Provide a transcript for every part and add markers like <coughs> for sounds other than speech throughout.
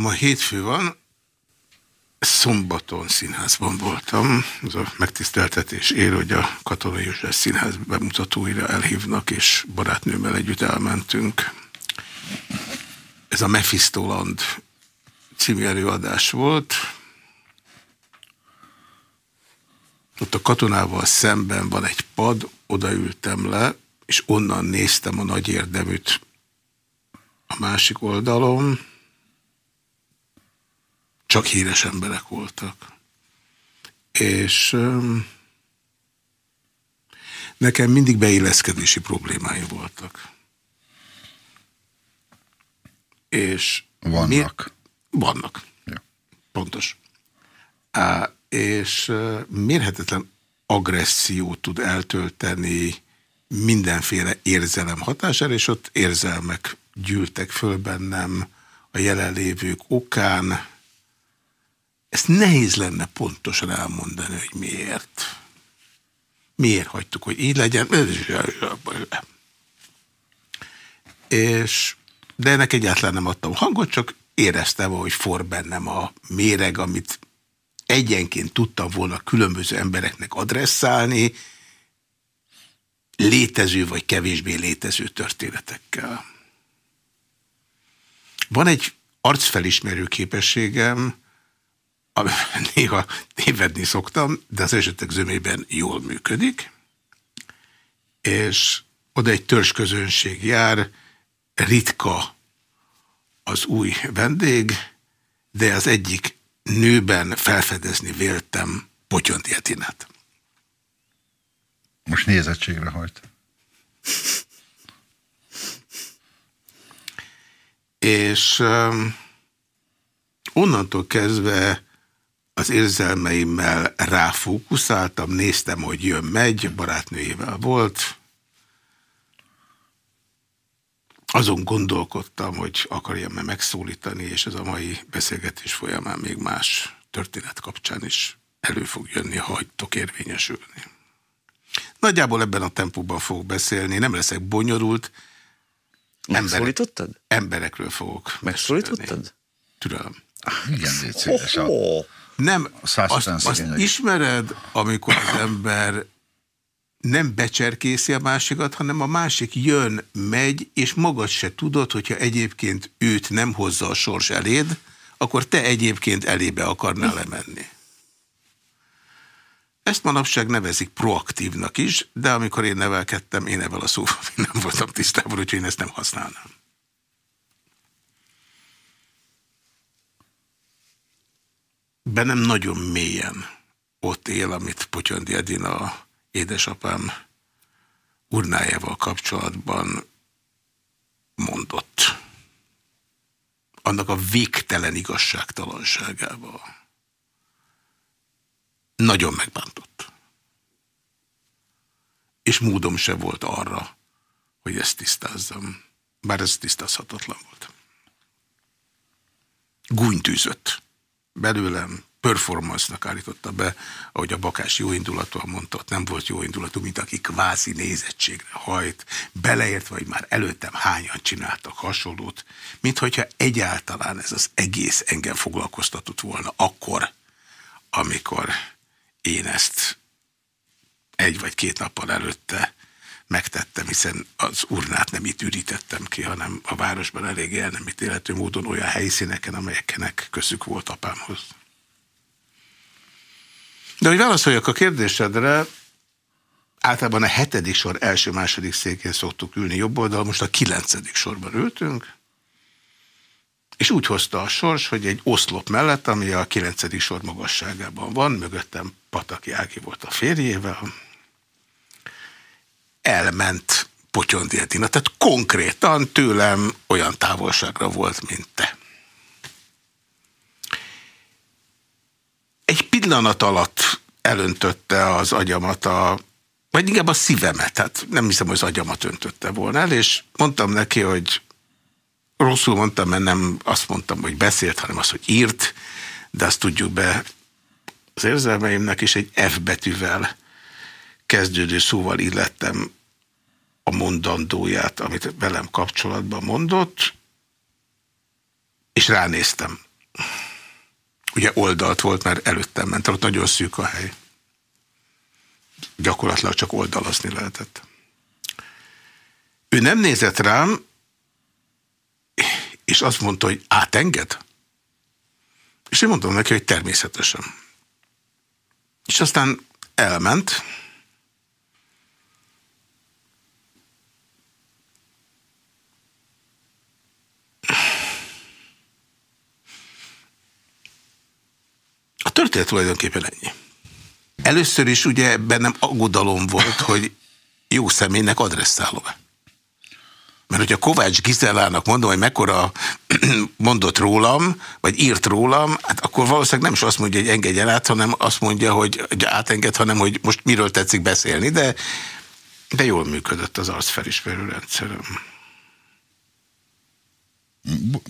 Ma hétfő van, szombaton színházban voltam. Az a megtiszteltetés ér, hogy a Katonai József Színház bemutatóira elhívnak, és barátnőmmel együtt elmentünk. Ez a Mephistoland című előadás volt. Ott a katonával szemben van egy pad, odaültem le, és onnan néztem a nagy érdeműt a másik oldalon. Csak híres emberek voltak. És um, nekem mindig beilleszkedési problémái voltak. És vannak. Mi, vannak. Ja. Pontos. Á, és mérhetetlen agressziót tud eltölteni mindenféle érzelem hatására, és ott érzelmek gyűltek föl bennem a jelenlévők okán. Ezt nehéz lenne pontosan elmondani, hogy miért. Miért hagytuk, hogy így legyen? És, de ennek egyáltalán nem adtam hangot, csak éreztem, hogy for bennem a méreg, amit egyenként tudtam volna különböző embereknek adresszálni, létező vagy kevésbé létező történetekkel. Van egy arcfelismerő képességem, amivel néha névedni szoktam, de az esetek zömében jól működik, és oda egy törzsközönség jár, ritka az új vendég, de az egyik nőben felfedezni véltem Potyonti Etinát. Most nézettségre hajt. És um, onnantól kezdve az érzelmeimmel ráfókuszáltam, néztem, hogy jön, megy, barátnőjével volt, azon gondolkodtam, hogy akarjam-e megszólítani, és ez a mai beszélgetés folyamán még más történet kapcsán is elő fog jönni, ha hagytok érvényesülni. Nagyjából ebben a tempóban fogok beszélni, nem leszek bonyolult. Megszólítottad? emberekről fogok Megszólítottad? Türelem. Igen, légy szíves. Nem, azt, azt ismered, amikor az ember nem becserkészi a másikat, hanem a másik jön, megy, és magad se tudod, hogyha egyébként őt nem hozza a sors eléd, akkor te egyébként elébe akarnál lemenni. Ezt manapság nevezik proaktívnak is, de amikor én nevelkedtem, én ebből a szóval nem voltam tisztában, úgyhogy én ezt nem használnám. Bennem nagyon mélyen ott él, amit Potyondi Edina édesapám urnájával kapcsolatban mondott. Annak a végtelen igazságtalanságával. Nagyon megbántott. És módom se volt arra, hogy ezt tisztázzam. Bár ez tisztázhatatlan volt. Gúnytűzött belőlem, performance-nak állította be, ahogy a Bakás jóindulatúan mondta, ott nem volt jóindulatú, mint aki kvázi nézettségre hajt, beleértve, hogy már előttem hányan csináltak hasonlót, mint hogyha egyáltalán ez az egész engem foglalkoztatott volna akkor, amikor én ezt egy vagy két nappal előtte megtettem, hiszen az urnát nem itt ürítettem ki, hanem a városban elég el nem ítélhető módon olyan helyszíneken, amelyeknek közük volt apámhoz. De hogy válaszoljak a kérdésedre, általában a hetedik sor első-második székén szoktuk ülni jobb oldal, most a kilencedik sorban ültünk, és úgy hozta a sors, hogy egy oszlop mellett, ami a kilencedik sor magasságában van, mögöttem Pataki Ági volt a férjével, elment Potyondi Edina, tehát konkrétan tőlem olyan távolságra volt, mint te. Egy pillanat alatt elöntötte az agyamat a vagy inkább a szívemet, tehát nem hiszem, hogy az agyamat öntötte volna el, és mondtam neki, hogy rosszul mondtam, mert nem azt mondtam, hogy beszélt, hanem azt, hogy írt, de azt tudjuk be az érzelmeimnek, és egy F betűvel kezdődő szóval illettem a mondandóját, amit velem kapcsolatban mondott, és ránéztem. ugye oldalt volt, mert előttem ment, ott nagyon szűk a hely. Gyakorlatilag csak oldalazni lehetett. Ő nem nézett rám, és azt mondta, hogy átenged? És én mondtam neki, hogy természetesen. És aztán elment, A történet tulajdonképpen ennyi. Először is ugye bennem aggodalom volt, hogy jó személynek adresszálom-e. Mert hogyha Kovács Gizellának mondom, hogy mekkora <clears throat> mondott rólam, vagy írt rólam, hát akkor valószínűleg nem is azt mondja, hogy engedjen át, hanem azt mondja, hogy, átenged, hanem hogy most miről tetszik beszélni, de, de jól működött az arcfelismerő rendszerem.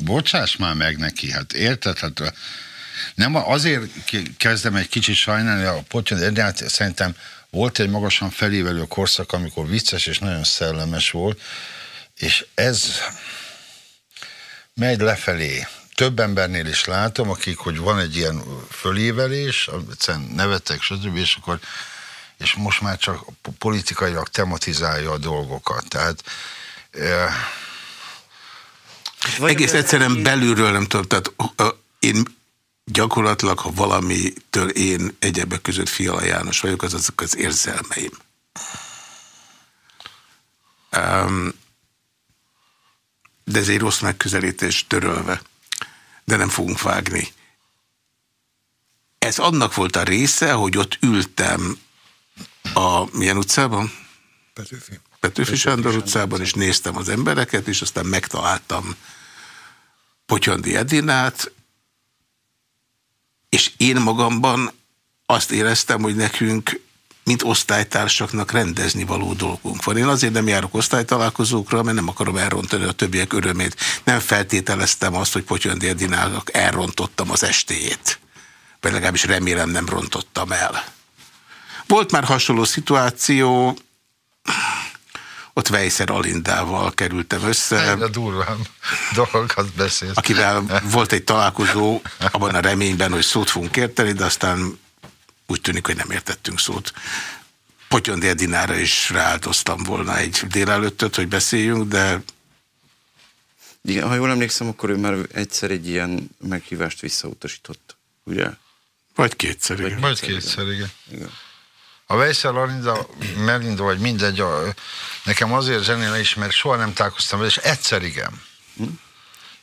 Bocsáss már meg neki, hát érted? Hát nem azért kezdem egy kicsit sajnálni a Potyon, de hát szerintem volt egy magasan felévelő korszak, amikor vicces és nagyon szellemes volt, és ez megy lefelé. Több embernél is látom, akik, hogy van egy ilyen fölévelés, nevetek, stb., és akkor és most már csak politikailag tematizálja a dolgokat. Tehát e... Egész egyszerűen belülről nem tudom, tehát én gyakorlatilag, ha valamitől én egyebek között Fiala János vagyok, az azok az érzelmeim. Um, de ez egy rossz megközelítés törölve, de nem fogunk vágni. Ez annak volt a része, hogy ott ültem a milyen utcában? Petőfi. Petőfi Sándor utcában, és néztem az embereket, és aztán megtaláltam Potyondi Edinát, és én magamban azt éreztem, hogy nekünk mint osztálytársaknak rendezni való dolgunk van. Én azért nem járok osztálytalálkozókra, mert nem akarom elrontani a többiek örömét. Nem feltételeztem azt, hogy Potyondi Edinának elrontottam az estéjét. Vagy legalábbis remélem nem rontottam el. Volt már hasonló szituáció, ott Vejszer Alindával kerültem össze. A durván dolgokat beszélt. Akivel volt egy találkozó, abban a reményben, hogy szót fogunk érteni, de aztán úgy tűnik, hogy nem értettünk szót. Potyondi Edinára is rááldoztam volna egy délelőttöt, hogy beszéljünk, de... Igen, ha jól emlékszem, akkor ő már egyszer egy ilyen meghívást visszautasított, ugye? Vagy kétszer, igen. Vagy kétszer, igen. igen. A Vejszer Larinda, Melinda, vagy mindegy, a, nekem azért zseniális, mert soha nem találkoztam vele, és egyszer igen. Hm?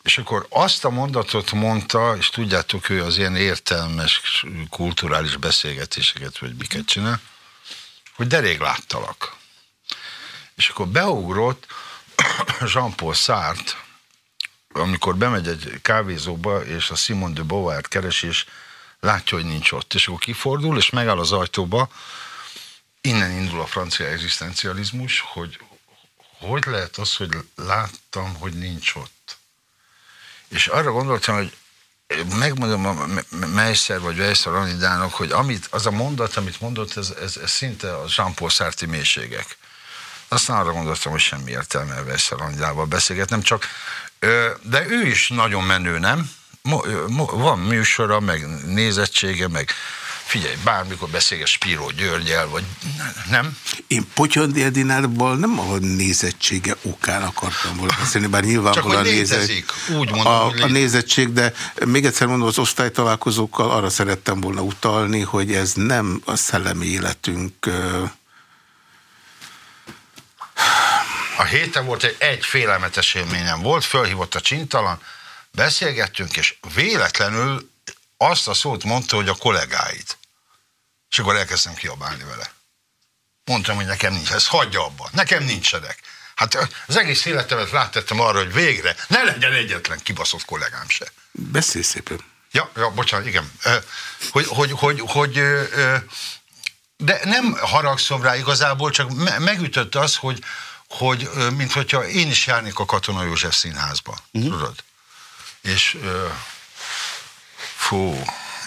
És akkor azt a mondatot mondta, és tudjátok, ő az ilyen értelmes, kulturális beszélgetéseket, vagy miket csinál, hogy de rég láttalak. És akkor beugrott <coughs> Jean-Paul Sartre, amikor bemegy egy kávézóba, és a Simon de Beauvoir keres, és látja, hogy nincs ott. És akkor kifordul, és megáll az ajtóba, innen indul a francia egzisztencializmus, hogy hogy lehet az, hogy láttam, hogy nincs ott. És arra gondoltam, hogy megmondom a Meisszer vagy Weisszer Anidának, hogy amit, az a mondat, amit mondott, ez, ez, ez szinte a Jean-Paul Sartre mélységek. Aztán arra gondoltam, hogy semmi értelme Weisszer Anidával beszélgetnem, csak de ő is nagyon menő, nem? Van műsora, meg nézettsége, meg figyelj, bármikor beszélges Spiro Györgyel, vagy nem? Én Potyondi Edinárból nem a nézettsége okán akartam volna beszélni, bár nyilvánvalóan a, nézet, úgy mondom, a, a nézettség, de még egyszer mondom, az osztálytalálkozókkal arra szerettem volna utalni, hogy ez nem a szellemi életünk a héten volt egy, egy félelmetes élményem volt, fölhívott a csintalan, beszélgettünk, és véletlenül azt a szót mondta, hogy a kollégáit. És akkor elkezdtem kiabálni vele. Mondtam, hogy nekem nincs, ez hagyja abba. Nekem nincsenek. Hát az egész életemet rátettem arra, hogy végre ne legyen egyetlen kibaszott kollégám se. Beszélj szépen. Ja, ja bocsánat, igen. Hogy, hogy, hogy, hogy de nem haragszom rá igazából, csak megütött az, hogy, hogy mint hogyha én is járnék a Katona József színházba. Uh-huh. Tudod? És fú,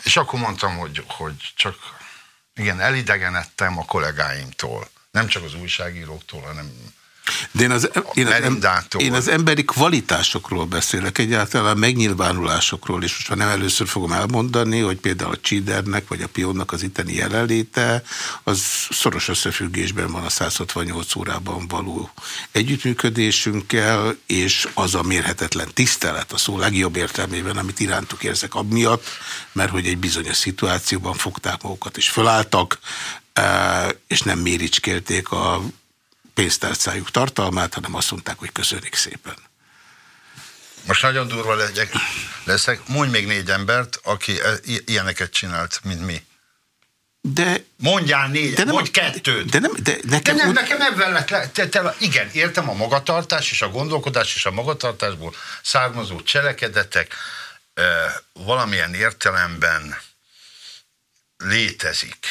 és akkor mondtam, hogy, hogy csak igen, elidegenedtem a kollégáimtól. Nem csak az újságíróktól, hanem De én az, én, az, én az emberi kvalitásokról beszélek, egyáltalán megnyilvánulásokról, és most már nem először fogom elmondani, hogy például a Csidernek vagy a Pionnak az itteni jelenléte, az szoros összefüggésben van a 168 órában való együttműködésünkkel, és az a mérhetetlen tisztelet a szó legjobb értelmében, amit irántuk érzek amiatt, mert hogy egy bizonyos szituációban fogták magukat és fölálltak, eh, és nem méricskélték a pénztárcájuk tartalmát, hanem azt mondták, hogy köszönik szépen. Most nagyon durva legyek, leszek. Mondj még négy embert, aki e, ilyeneket csinált, mint mi. De, Mondjál négy, de nem, mondj kettőt. De, nem, de nekem, de nem, úgy... nekem ebben lett le, te, te, igen, értem a magatartás és a gondolkodás és a magatartásból származó cselekedetek e, valamilyen értelemben létezik.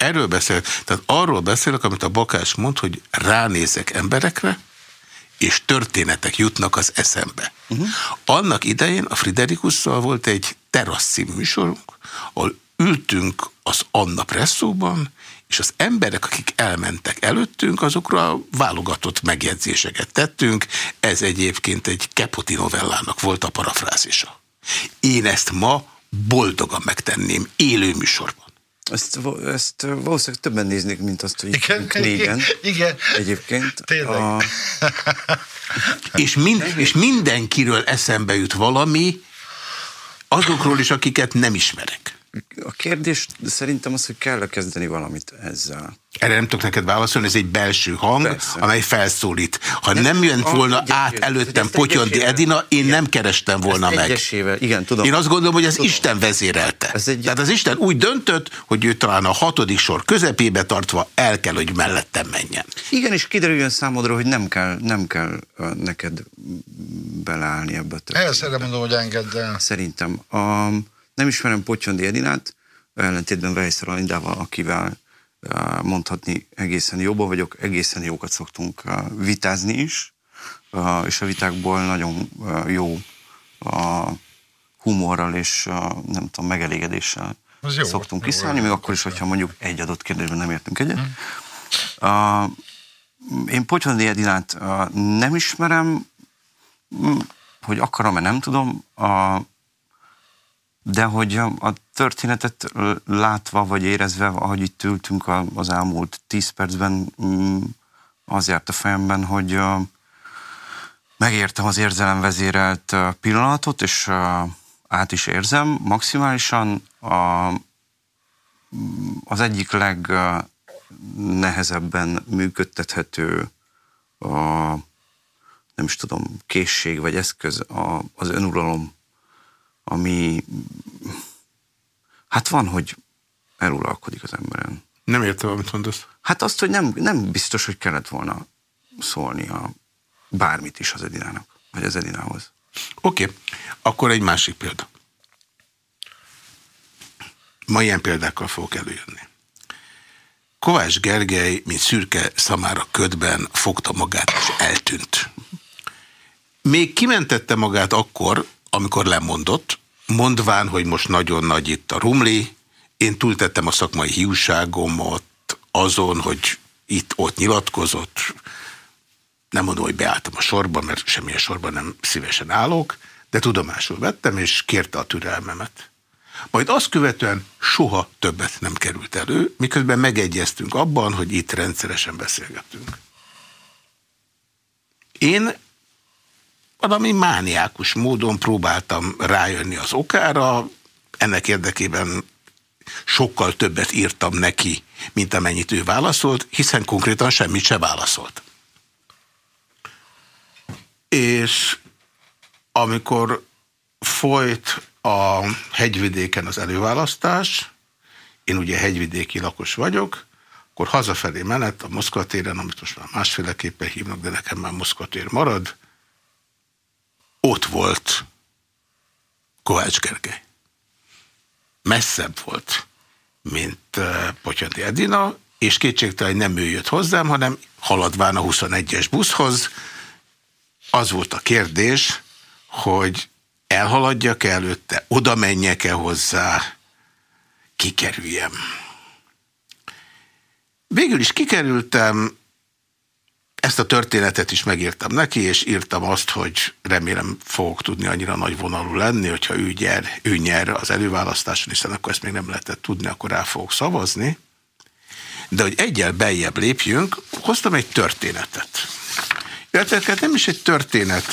Erről beszélek. Tehát arról beszélek, amit a Bakás mond, hogy ránézek emberekre, és történetek jutnak az eszembe. Uh -huh. Annak idején a Friderikusszal volt egy terasz műsorunk, ahol ültünk az Anna Presszóban, és az emberek, akik elmentek előttünk, azokra válogatott megjegyzéseket tettünk. Ez egyébként egy Kepoti novellának volt a parafrázisa. Én ezt ma boldogan megtenném élő műsorban. Ezt, ezt valószínűleg többen néznék, mint azt, hogy igen, négyen. Igen, Egyébként. Tényleg. A... <laughs> és, mind, és mindenkiről eszembe jut valami, azokról is, akiket nem ismerek. A kérdés szerintem az, hogy kell -e kezdeni valamit ezzel. Erre nem tudok neked válaszolni, ez egy belső hang, Persze. amely felszólít. Ha ez nem jött volna egy, át előttem Potyondi Edina, én igen. nem kerestem volna ezt meg. Egyesével. Igen, tudom. Én azt gondolom, hogy ez tudom. Isten vezérelte. Ez egy... Tehát az Isten úgy döntött, hogy ő talán a hatodik sor közepébe tartva el kell, hogy mellettem menjen. Igen, és kiderüljön számodra, hogy nem kell, nem kell neked beleállni ebbe. Ezt erre mondom, hogy engedd el. Szerintem. A, nem ismerem Potyondi Edinát, ellentétben Weiss Alindával, akivel mondhatni egészen jóban vagyok, egészen jókat szoktunk vitázni is, és a vitákból nagyon jó humorral és nem tudom, megelégedéssel jó, szoktunk kiszállni, még akkor is, hogyha mondjuk egy adott kérdésben nem értünk egyet. Hmm. Én Potyondi Edinát nem ismerem, hogy akarom-e, nem tudom. De hogy a történetet látva vagy érezve, ahogy itt ültünk az elmúlt tíz percben, mm, az járt a fejemben, hogy megértem az érzelemvezérelt pillanatot, és át is érzem maximálisan. Az egyik legnehezebben működtethető a, nem is tudom, készség vagy eszköz az önuralom ami hát van, hogy eluralkodik az emberen. Nem értem, amit mondasz. Hát azt, hogy nem, nem biztos, hogy kellett volna a bármit is az Edinának, vagy az Edinához. Oké, okay. akkor egy másik példa. Ma ilyen példákkal fogok előjönni. Kovács Gergely, mint szürke szamára ködben fogta magát és eltűnt. Még kimentette magát akkor, amikor lemondott, mondván, hogy most nagyon nagy itt a rumli, én túltettem a szakmai hiúságomat azon, hogy itt-ott nyilatkozott, nem mondom, hogy beálltam a sorba, mert semmilyen sorban nem szívesen állok, de tudomásul vettem, és kérte a türelmemet. Majd azt követően soha többet nem került elő, miközben megegyeztünk abban, hogy itt rendszeresen beszélgettünk. Én valami mániákus módon próbáltam rájönni az okára, ennek érdekében sokkal többet írtam neki, mint amennyit ő válaszolt, hiszen konkrétan semmit se válaszolt. És amikor folyt a hegyvidéken az előválasztás, én ugye hegyvidéki lakos vagyok, akkor hazafelé menet a Moszkva téren, amit most már másféleképpen hívnak, de nekem már Moszkva tér marad, ott volt Kovács Gergely. Messzebb volt, mint uh, Potyati Edina, és kétségtelen nem ő jött hozzám, hanem haladván a 21-es buszhoz. Az volt a kérdés, hogy elhaladjak -e előtte, oda menjek-e hozzá, kikerüljem. Végül is kikerültem, ezt a történetet is megírtam neki, és írtam azt, hogy remélem fogok tudni annyira nagy vonalú lenni, hogyha ő nyer, ő nyer az előválasztáson, hiszen akkor ezt még nem lehetett tudni, akkor rá fogok szavazni. De hogy egyel beljebb lépjünk, hoztam egy történetet. Illetve nem is egy történet,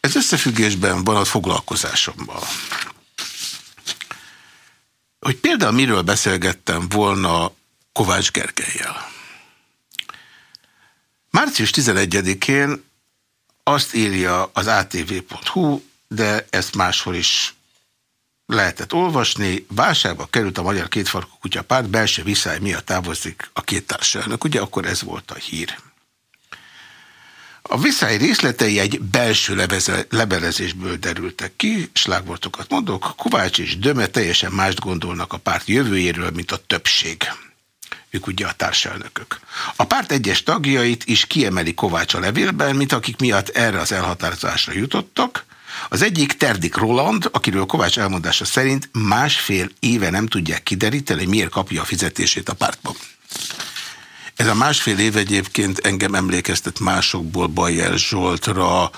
ez összefüggésben van a foglalkozásomban. Hogy például miről beszélgettem volna Kovács Gergelyel. Március 11-én azt írja az atv.hu, de ezt máshol is lehetett olvasni. Válságba került a Magyar Kétfarkú Kutya párt, belső viszály miatt távozik a két társadalmak. Ugye akkor ez volt a hír. A viszály részletei egy belső lebelezésből derültek ki, slágvortokat mondok, Kovács és Döme teljesen mást gondolnak a párt jövőjéről, mint a többség. Ők ugye a társelnökök. A párt egyes tagjait is kiemeli Kovács a levélben, mint akik miatt erre az elhatározásra jutottak. Az egyik Terdik Roland, akiről Kovács elmondása szerint másfél éve nem tudják kideríteni, hogy miért kapja a fizetését a pártban. Ez a másfél év egyébként engem emlékeztet másokból Bajer Zsoltra,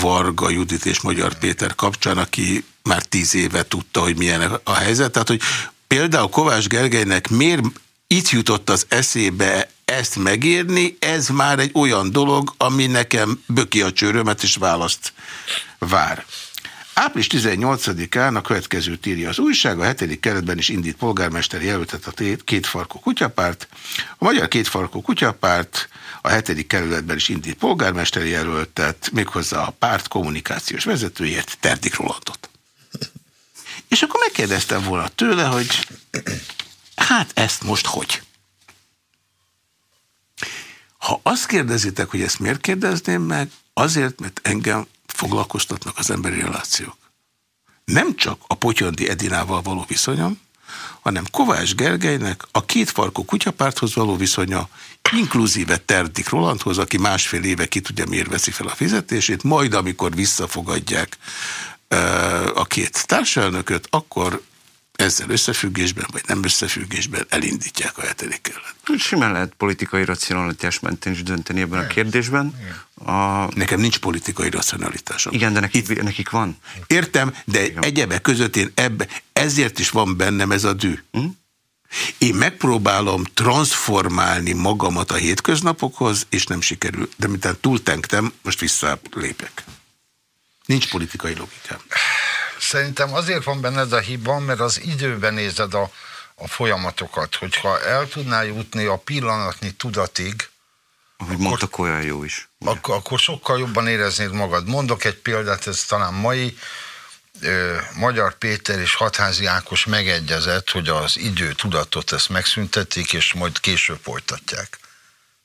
Varga Judit és Magyar Péter kapcsán, aki már tíz éve tudta, hogy milyen a helyzet. Tehát, hogy például Kovács Gergelynek miért itt jutott az eszébe ezt megírni, ez már egy olyan dolog, ami nekem böki a csőrömet és választ vár. Április 18-án a következőt írja az újság, a hetedik keretben is indít polgármester jelöltet a kétfarkú kutyapárt. A Magyar Kétfarkú Kutyapárt a hetedik kerületben is indít polgármester jelöltet, méghozzá a párt kommunikációs vezetőjét, Terdik Rolandot. És akkor megkérdeztem volna tőle, hogy hát ezt most hogy? Ha azt kérdezitek, hogy ezt miért kérdezném meg, azért, mert engem foglalkoztatnak az emberi relációk. Nem csak a Potyondi Edinával való viszonyom, hanem Kovács Gergelynek a két farkú kutyapárthoz való viszonya, inkluzíve Terdik Rolandhoz, aki másfél éve ki tudja, miért veszi fel a fizetését, majd amikor visszafogadják a két társelnököt, akkor ezzel összefüggésben, vagy nem összefüggésben elindítják a hetedik kerület. Simán lehet politikai racionalitás mentén is dönteni ebben a kérdésben. A... Nekem nincs politikai racionalitásom. Igen, de nekik, Itt... nekik van. Értem, de Igen. egyebek között én ebbe, ezért is van bennem ez a dű. Hm? Én megpróbálom transformálni magamat a hétköznapokhoz, és nem sikerül. De mintán túltenktem, most visszalépek. Nincs politikai logikám. Szerintem azért van benned a hiba, mert az időben nézed a, a folyamatokat, hogyha el tudnál jutni a pillanatnyi tudatig, ahogy akkor, mondtak, olyan jó is. Akkor, akkor sokkal jobban éreznéd magad. Mondok egy példát, ez talán mai, ö, Magyar Péter és Hatházi Ákos megegyezett, hogy az idő tudatot ezt megszüntetik, és majd később folytatják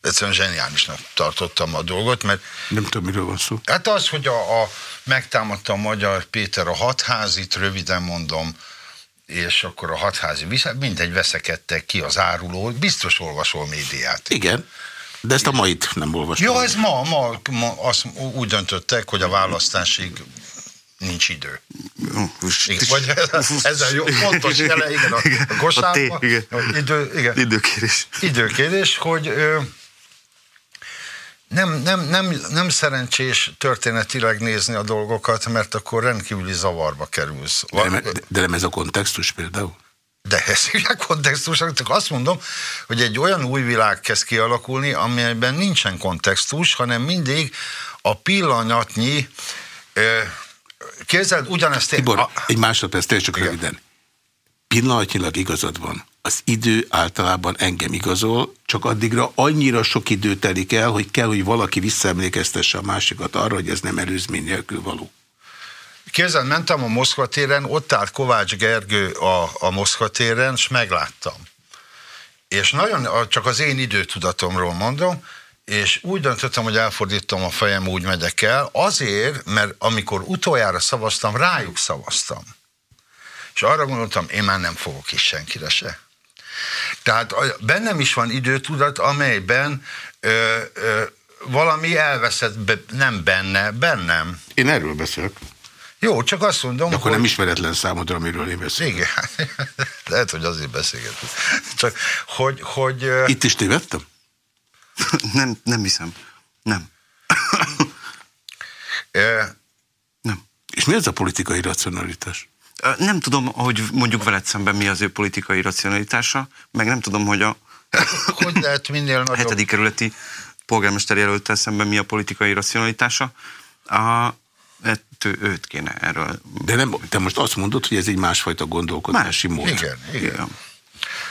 egyszerűen zseniálisnak tartottam a dolgot, mert... Nem tudom, miről van szó. Hát az, hogy a, a megtámadta a magyar Péter a hatházit, röviden mondom, és akkor a hatházi, mindegy veszekedtek ki az áruló, biztos olvasol médiát. Igen. De ezt a mait nem olvastam. Jó, ez ma, ma, ma azt úgy döntöttek, hogy a választásig nincs idő. Vagy ez a jó, fontos jele, igen, a, a kosárban, idő, igen. Időkérés. Időkérés, hogy nem, nem, nem, nem szerencsés történetileg nézni a dolgokat, mert akkor rendkívüli zavarba kerülsz. De nem, de nem ez a kontextus például? De ez a kontextus, csak azt mondom, hogy egy olyan új világ kezd kialakulni, amelyben nincsen kontextus, hanem mindig a pillanatnyi Képzeld, ugyanezt... Tibor, a... egy másodperc, csak Igen. röviden. Pillanatnyilag igazad van az idő általában engem igazol, csak addigra annyira sok idő telik el, hogy kell, hogy valaki visszaemlékeztesse a másikat arra, hogy ez nem előzmény nélkül való. Kézzel mentem a Moszkva téren, ott állt Kovács Gergő a, a Moszkva téren, és megláttam. És nagyon, csak az én időtudatomról mondom, és úgy döntöttem, hogy elfordítom a fejem, úgy megyek el, azért, mert amikor utoljára szavaztam, rájuk szavaztam. És arra gondoltam, én már nem fogok is senkire se. Tehát bennem is van időtudat, amelyben ö, ö, valami elveszett, be, nem benne, bennem. Én erről beszélek. Jó, csak azt mondom, De akkor hogy... nem ismeretlen számodra, amiről én beszélek. Igen, <laughs> lehet, hogy azért beszélgetünk. Csak, hogy... hogy Itt is tévedtem? <laughs> nem, nem hiszem. Nem. nem. És mi ez a politikai racionalitás? Nem tudom, hogy mondjuk veled szemben mi az ő politikai racionalitása, meg nem tudom, hogy a <coughs> hogy lehet minél nagyobb... hetedik kerületi polgármester jelöltel szemben mi a politikai racionalitása. A, ettől őt kéne erről. De nem, te most azt mondod, hogy ez egy másfajta gondolkodási mód. Igen, igen.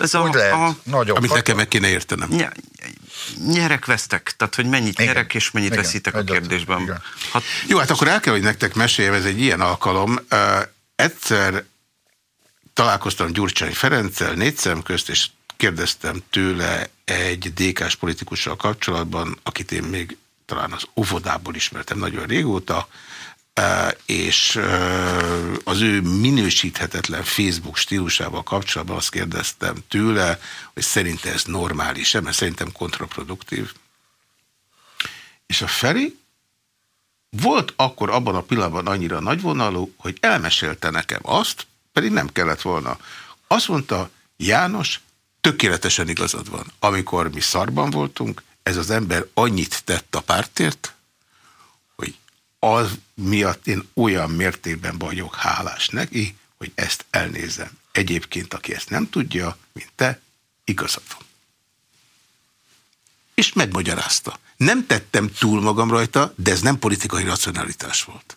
Ez hogy a, lehet a, nagyobb amit nekem meg kéne értenem. Ny nyerek vesztek, tehát hogy mennyit igen, nyerek és mennyit igen, veszítek a kérdésben. Igen. Hát, Jó, hát akkor el kell, hogy nektek meséljem, ez egy ilyen alkalom. Egyszer találkoztam Gyurcsány Ferenccel négy szem közt, és kérdeztem tőle egy DK-s politikussal kapcsolatban, akit én még talán az óvodából ismertem nagyon régóta, és az ő minősíthetetlen Facebook stílusával kapcsolatban azt kérdeztem tőle, hogy szerinte ez normális-e, mert szerintem kontraproduktív. És a Feri volt akkor abban a pillanatban annyira nagyvonalú, hogy elmesélte nekem azt, pedig nem kellett volna. Azt mondta, János, tökéletesen igazad van. Amikor mi szarban voltunk, ez az ember annyit tett a pártért, hogy az miatt én olyan mértékben vagyok hálás neki, hogy ezt elnézem. Egyébként, aki ezt nem tudja, mint te, igazad van. És megmagyarázta. Nem tettem túl magam rajta, de ez nem politikai racionalitás volt.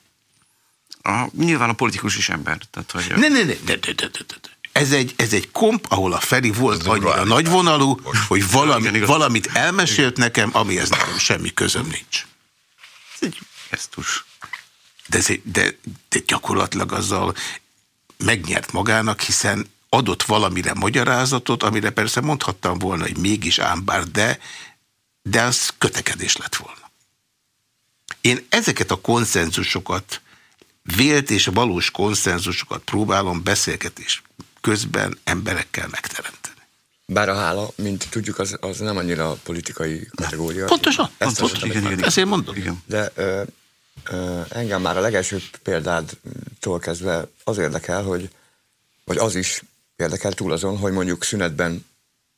A, nyilván a politikus is ember. Tehát, hogy... Ne, ne, ne, ne, ne, ne, ne, ne. Ez egy, ez egy komp, ahol a Feri volt ez annyira nagyvonalú, hogy valami, valamit elmesélt nekem, amihez nekem semmi közöm nincs. Ez egy gesztus. De, ez, de, de gyakorlatilag azzal megnyert magának, hiszen adott valamire magyarázatot, amire persze mondhattam volna, hogy mégis ám bár de, de az kötekedés lett volna. Én ezeket a konszenzusokat, vélt és valós konszenzusokat próbálom beszélgetés közben emberekkel megteremteni. Bár a hála, mint tudjuk, az, az nem annyira politikai kategória. Pontosan, ezt pontosan, igen, igen, ezt én mondom. Igen. De ö, ö, engem már a legelső példádtól kezdve az érdekel, hogy, vagy az is érdekel túl azon, hogy mondjuk szünetben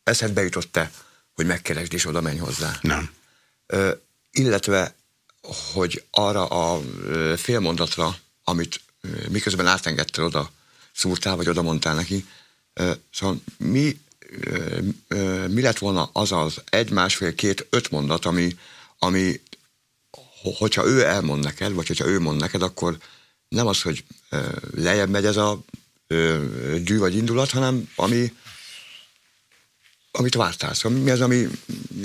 eszedbe jutott-e, hogy megkeresd és oda menj hozzá. Nem. Ö, illetve, hogy arra a félmondatra, amit miközben átengedtél oda szúrtál, vagy oda mondtál neki. Szóval mi, mi lett volna az az egy, másfél, két, öt mondat, ami, ami hogyha ő elmond neked, vagy hogyha ő mond neked, akkor nem az, hogy lejjebb megy ez a dű vagy indulat, hanem ami, amit vártál. Szóval mi az, ami,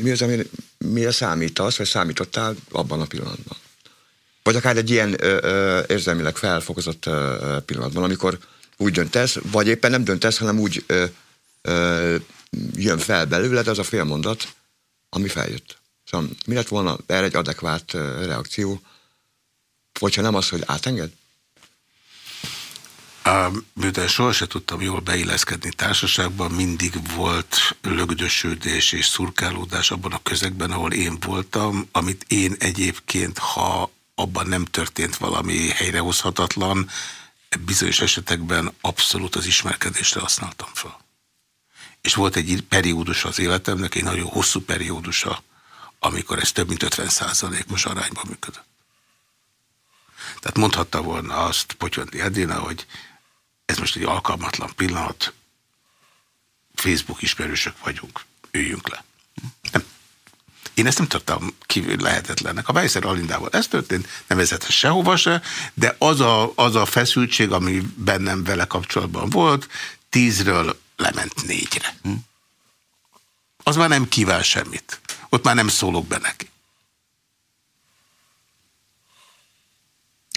mi az, ami, mire számítasz, vagy számítottál abban a pillanatban. Vagy akár egy ilyen ö, ö, érzelmileg felfokozott ö, pillanatban, amikor úgy döntesz, vagy éppen nem döntesz, hanem úgy ö, ö, jön fel belőled az a félmondat, ami feljött. Szóval mi lett volna erre egy adekvát reakció, hogyha nem az, hogy átenged? Miután sohasem tudtam jól beilleszkedni társaságban, mindig volt lögdösődés és szurkálódás abban a közegben, ahol én voltam, amit én egyébként, ha abban nem történt valami helyrehozhatatlan, bizonyos esetekben abszolút az ismerkedésre használtam fel. És volt egy periódus az életemnek, egy nagyon hosszú periódusa, amikor ez több mint 50 százalékos arányban működött. Tehát mondhatta volna azt Potyondi Edina, hogy ez most egy alkalmatlan pillanat, Facebook ismerősök vagyunk, üljünk le. Nem. Én ezt nem tudtam kívül lehetetlennek. A Weisser Alindával ez történt, nem vezetett sehova se, de az a, az a feszültség, ami bennem vele kapcsolatban volt, tízről lement négyre. Hm? Az már nem kíván semmit. Ott már nem szólok be neki.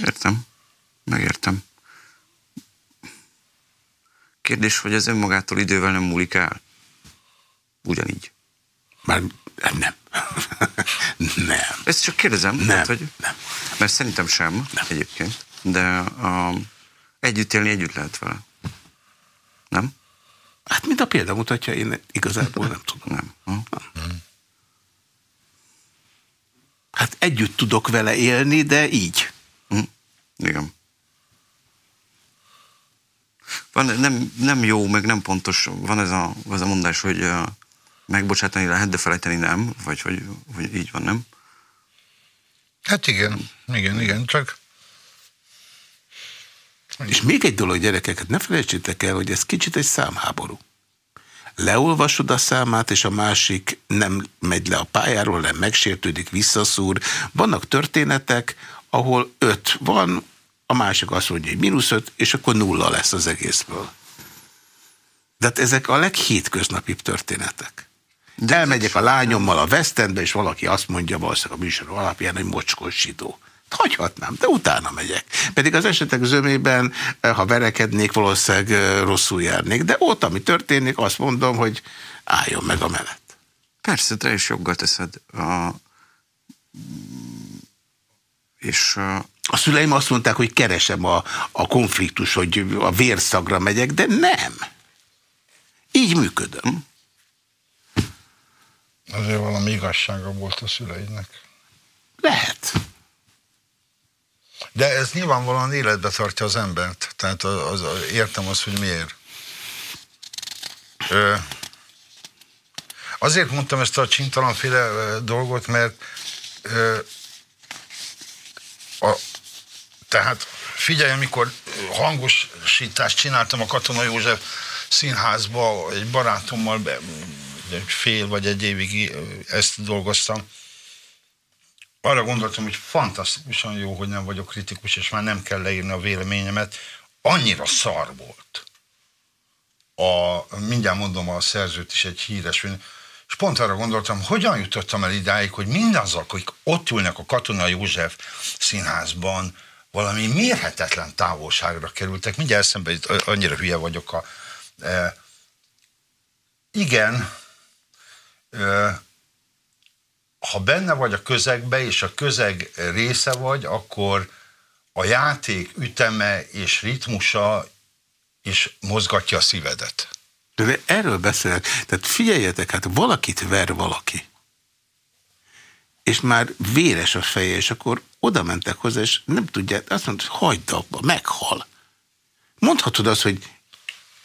Értem. Megértem. Kérdés, hogy ez önmagától idővel nem múlik el? Ugyanígy. Már nem. <laughs> nem. Ezt csak kérdezem. Nem. Tehát, hogy, nem. Mert szerintem sem nem. egyébként. De um, együtt élni együtt lehet vele. Nem? Hát, mint a példa mutatja, én igazából nem tudom. Nem. Nem. Hát együtt tudok vele élni, de így. Hm. Igen. Van, nem, nem jó, meg nem pontos, van ez a, az a mondás, hogy uh, megbocsátani lehet, de felejteni nem, vagy hogy, hogy így van, nem? Hát igen, igen, igen, csak... És még egy dolog, gyerekeket, ne felejtsétek el, hogy ez kicsit egy számháború. Leolvasod a számát, és a másik nem megy le a pályáról, nem megsértődik, visszaszúr. Vannak történetek, ahol öt van, a másik azt mondja, hogy mínusz öt, és akkor nulla lesz az egészből. De hát ezek a leghétköznapibb történetek. De elmegyek a lányommal a West Endbe, és valaki azt mondja valószínűleg a műsor alapján, hogy mocskos zsidó. Hagyhatnám, de utána megyek. Pedig az esetek zömében, eh, ha verekednék, valószínűleg eh, rosszul járnék. De ott, ami történik, azt mondom, hogy álljon meg a menet. Persze, te is joggal teszed. A... És a... a szüleim azt mondták, hogy keresem a, a konfliktus, hogy a vérszagra megyek, de nem. Így működöm. Azért valami igazsága volt a szüleidnek. Lehet. De ez nyilvánvalóan életbe tartja az embert. Tehát az, az, értem azt, hogy miért. Ö, azért mondtam ezt a csintalanféle dolgot, mert ö, a, tehát figyelj, amikor hangosítást csináltam a Katona József színházba egy barátommal, be, fél vagy egy évig ezt dolgoztam, arra gondoltam, hogy fantasztikusan jó, hogy nem vagyok kritikus, és már nem kell leírni a véleményemet. Annyira szar volt. A, mindjárt mondom a szerzőt is egy híres, és pont arra gondoltam, hogyan jutottam el idáig, hogy mindazok, akik ott ülnek a Katona József színházban, valami mérhetetlen távolságra kerültek. Mindjárt eszembe, annyira hülye vagyok a... E, igen, e, ha benne vagy a közegbe, és a közeg része vagy, akkor a játék üteme és ritmusa is mozgatja a szívedet. De erről beszélek. Tehát figyeljetek, hát valakit ver valaki. És már véres a feje, és akkor oda mentek hozzá, és nem tudják, azt mondta, hogy hagyd abba, meghal. Mondhatod azt, hogy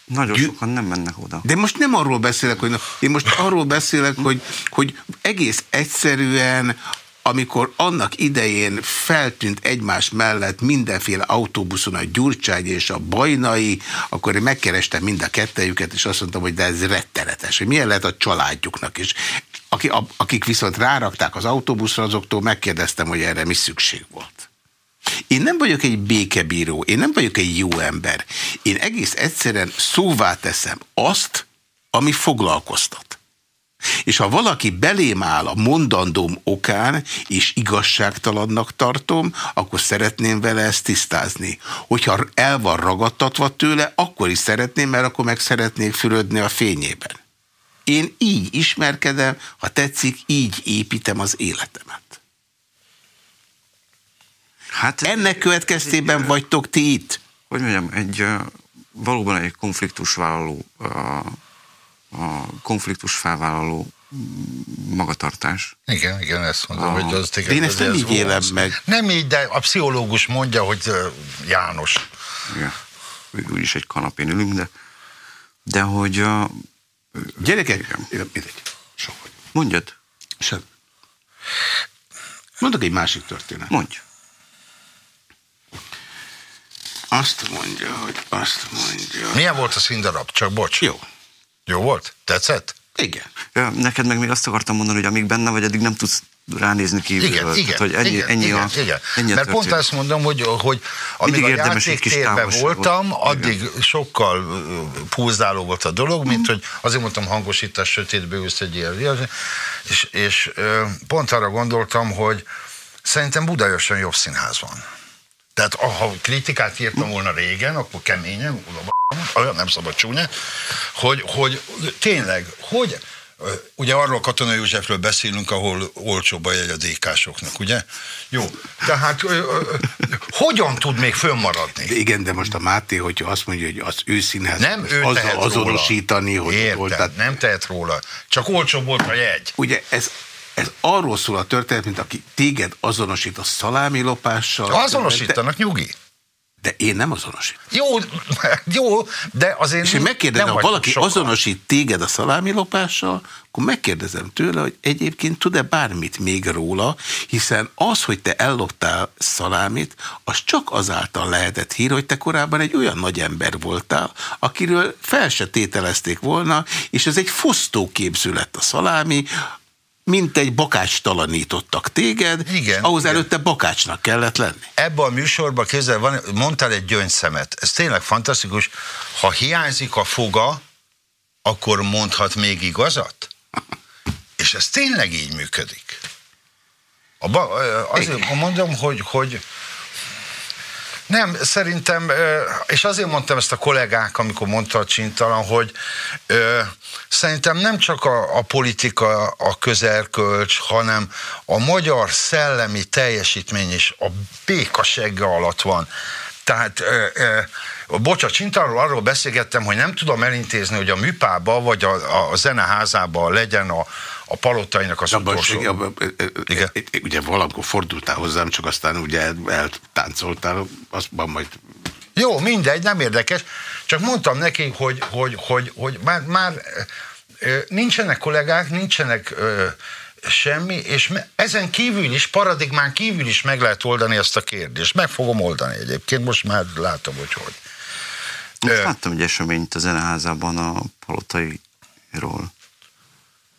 nagyon Gyű... sokan nem mennek oda. De most nem arról beszélek, hogy én most arról beszélek, hogy, hogy egész egyszerűen amikor annak idején feltűnt egymás mellett mindenféle autóbuszon a Gyurcsány és a Bajnai, akkor én megkerestem mind a kettejüket, és azt mondtam, hogy de ez rettenetes, hogy milyen lehet a családjuknak is. Akik viszont rárakták az autóbuszra, azoktól megkérdeztem, hogy erre mi szükség volt. Én nem vagyok egy békebíró, én nem vagyok egy jó ember. Én egész egyszerűen szóvá teszem azt, ami foglalkoztat. És ha valaki belém áll a mondandóm okán, és igazságtalannak tartom, akkor szeretném vele ezt tisztázni. Hogyha el van ragadtatva tőle, akkor is szeretném, mert akkor meg szeretnék fürödni a fényében. Én így ismerkedem, ha tetszik, így építem az életemet. Hát, Ennek következtében egy, vagytok ti itt? Hogy mondjam, egy valóban egy konfliktusvállaló, a konfliktus felvállaló magatartás. Igen, igen, ezt mondom, a... hogy az téged... Én ezt nem így élem meg. Nem így, de a pszichológus mondja, hogy János. Igen, úgyis egy kanapén ülünk, de, de hogy... A... Gyerekek, Mondjad. Sem. Mondok egy másik történet. Mondj. Azt mondja, hogy azt mondja... Milyen volt a színdarab? Csak bocs. Jó. Jó volt? Tetszett? Igen. Ja, neked meg még azt akartam mondani, hogy amíg benne vagy, addig nem tudsz ránézni kívülről. Igen, igen, hogy ennyi, igen, ennyi igen, a, igen. Ennyi a Mert pont azt mondom, hogy, hogy amíg a játéktérben voltam, addig igen. sokkal púzáló volt a dolog, mint hogy azért mondtam hangosítás sötétbe ülsz egy ilyen, és, és pont arra gondoltam, hogy szerintem Budajoson jobb színház van. Tehát ha kritikát írtam volna régen, akkor keményen, olyan nem szabad csúnya, hogy, hogy tényleg, hogy Ugye arról Katona Józsefről beszélünk, ahol olcsóbb a jegy a DK-soknak, ugye? Jó, tehát ö, ö, hogyan tud még fönnmaradni? De igen, de most a Máté, hogyha azt mondja, hogy az ő színház, nem ő azzal azonosítani, róla. hogy Érted, volt. Tehát... nem tehet róla. Csak olcsóbb volt a jegy. Ugye ez ez arról szól a történet, mint aki téged azonosít a szalámilopással. Azonosítanak, nyugi. De én nem azonosít. Jó, jó, de azért És én megkérdezem, ha valaki sokan. azonosít téged a szalámilopással, akkor megkérdezem tőle, hogy egyébként tud-e bármit még róla, hiszen az, hogy te elloptál szalámit, az csak azáltal lehetett hír, hogy te korábban egy olyan nagy ember voltál, akiről fel se tételezték volna, és ez egy fosztóképző lett a szalámi, mint egy bakácstalanítottak téged, Igen, ahhoz igen. előtte bakácsnak kellett lenni. Ebben a műsorban kézzel van, mondtál egy gyöngyszemet. Ez tényleg fantasztikus. Ha hiányzik a foga, akkor mondhat még igazat? És ez tényleg így működik. A ba, azért mondom, hogy, hogy nem, szerintem, és azért mondtam ezt a kollégák, amikor mondta a csintalan, hogy szerintem nem csak a, a politika a közelkölcs, hanem a magyar szellemi teljesítmény is a békasegge alatt van. Tehát, ö, ö, bocs, a csintalról arról beszélgettem, hogy nem tudom elintézni, hogy a műpába vagy a, a zeneházába legyen a, a palotainak az Abban, utolsó. hogy- abban- Igen. Ugye valamikor fordultál hozzám, csak aztán ugye eltáncoltál, azban majd Jó, mindegy, nem érdekes. Csak mondtam neki, hogy, hogy, hogy, hogy már, már nincsenek kollégák, nincsenek ö, semmi, és ezen kívül is, paradigmán kívül is meg lehet oldani ezt a kérdést. Meg fogom oldani egyébként, most már látom, hogy hogy. Most Ö. láttam egy eseményt a zeneházában a palotairól.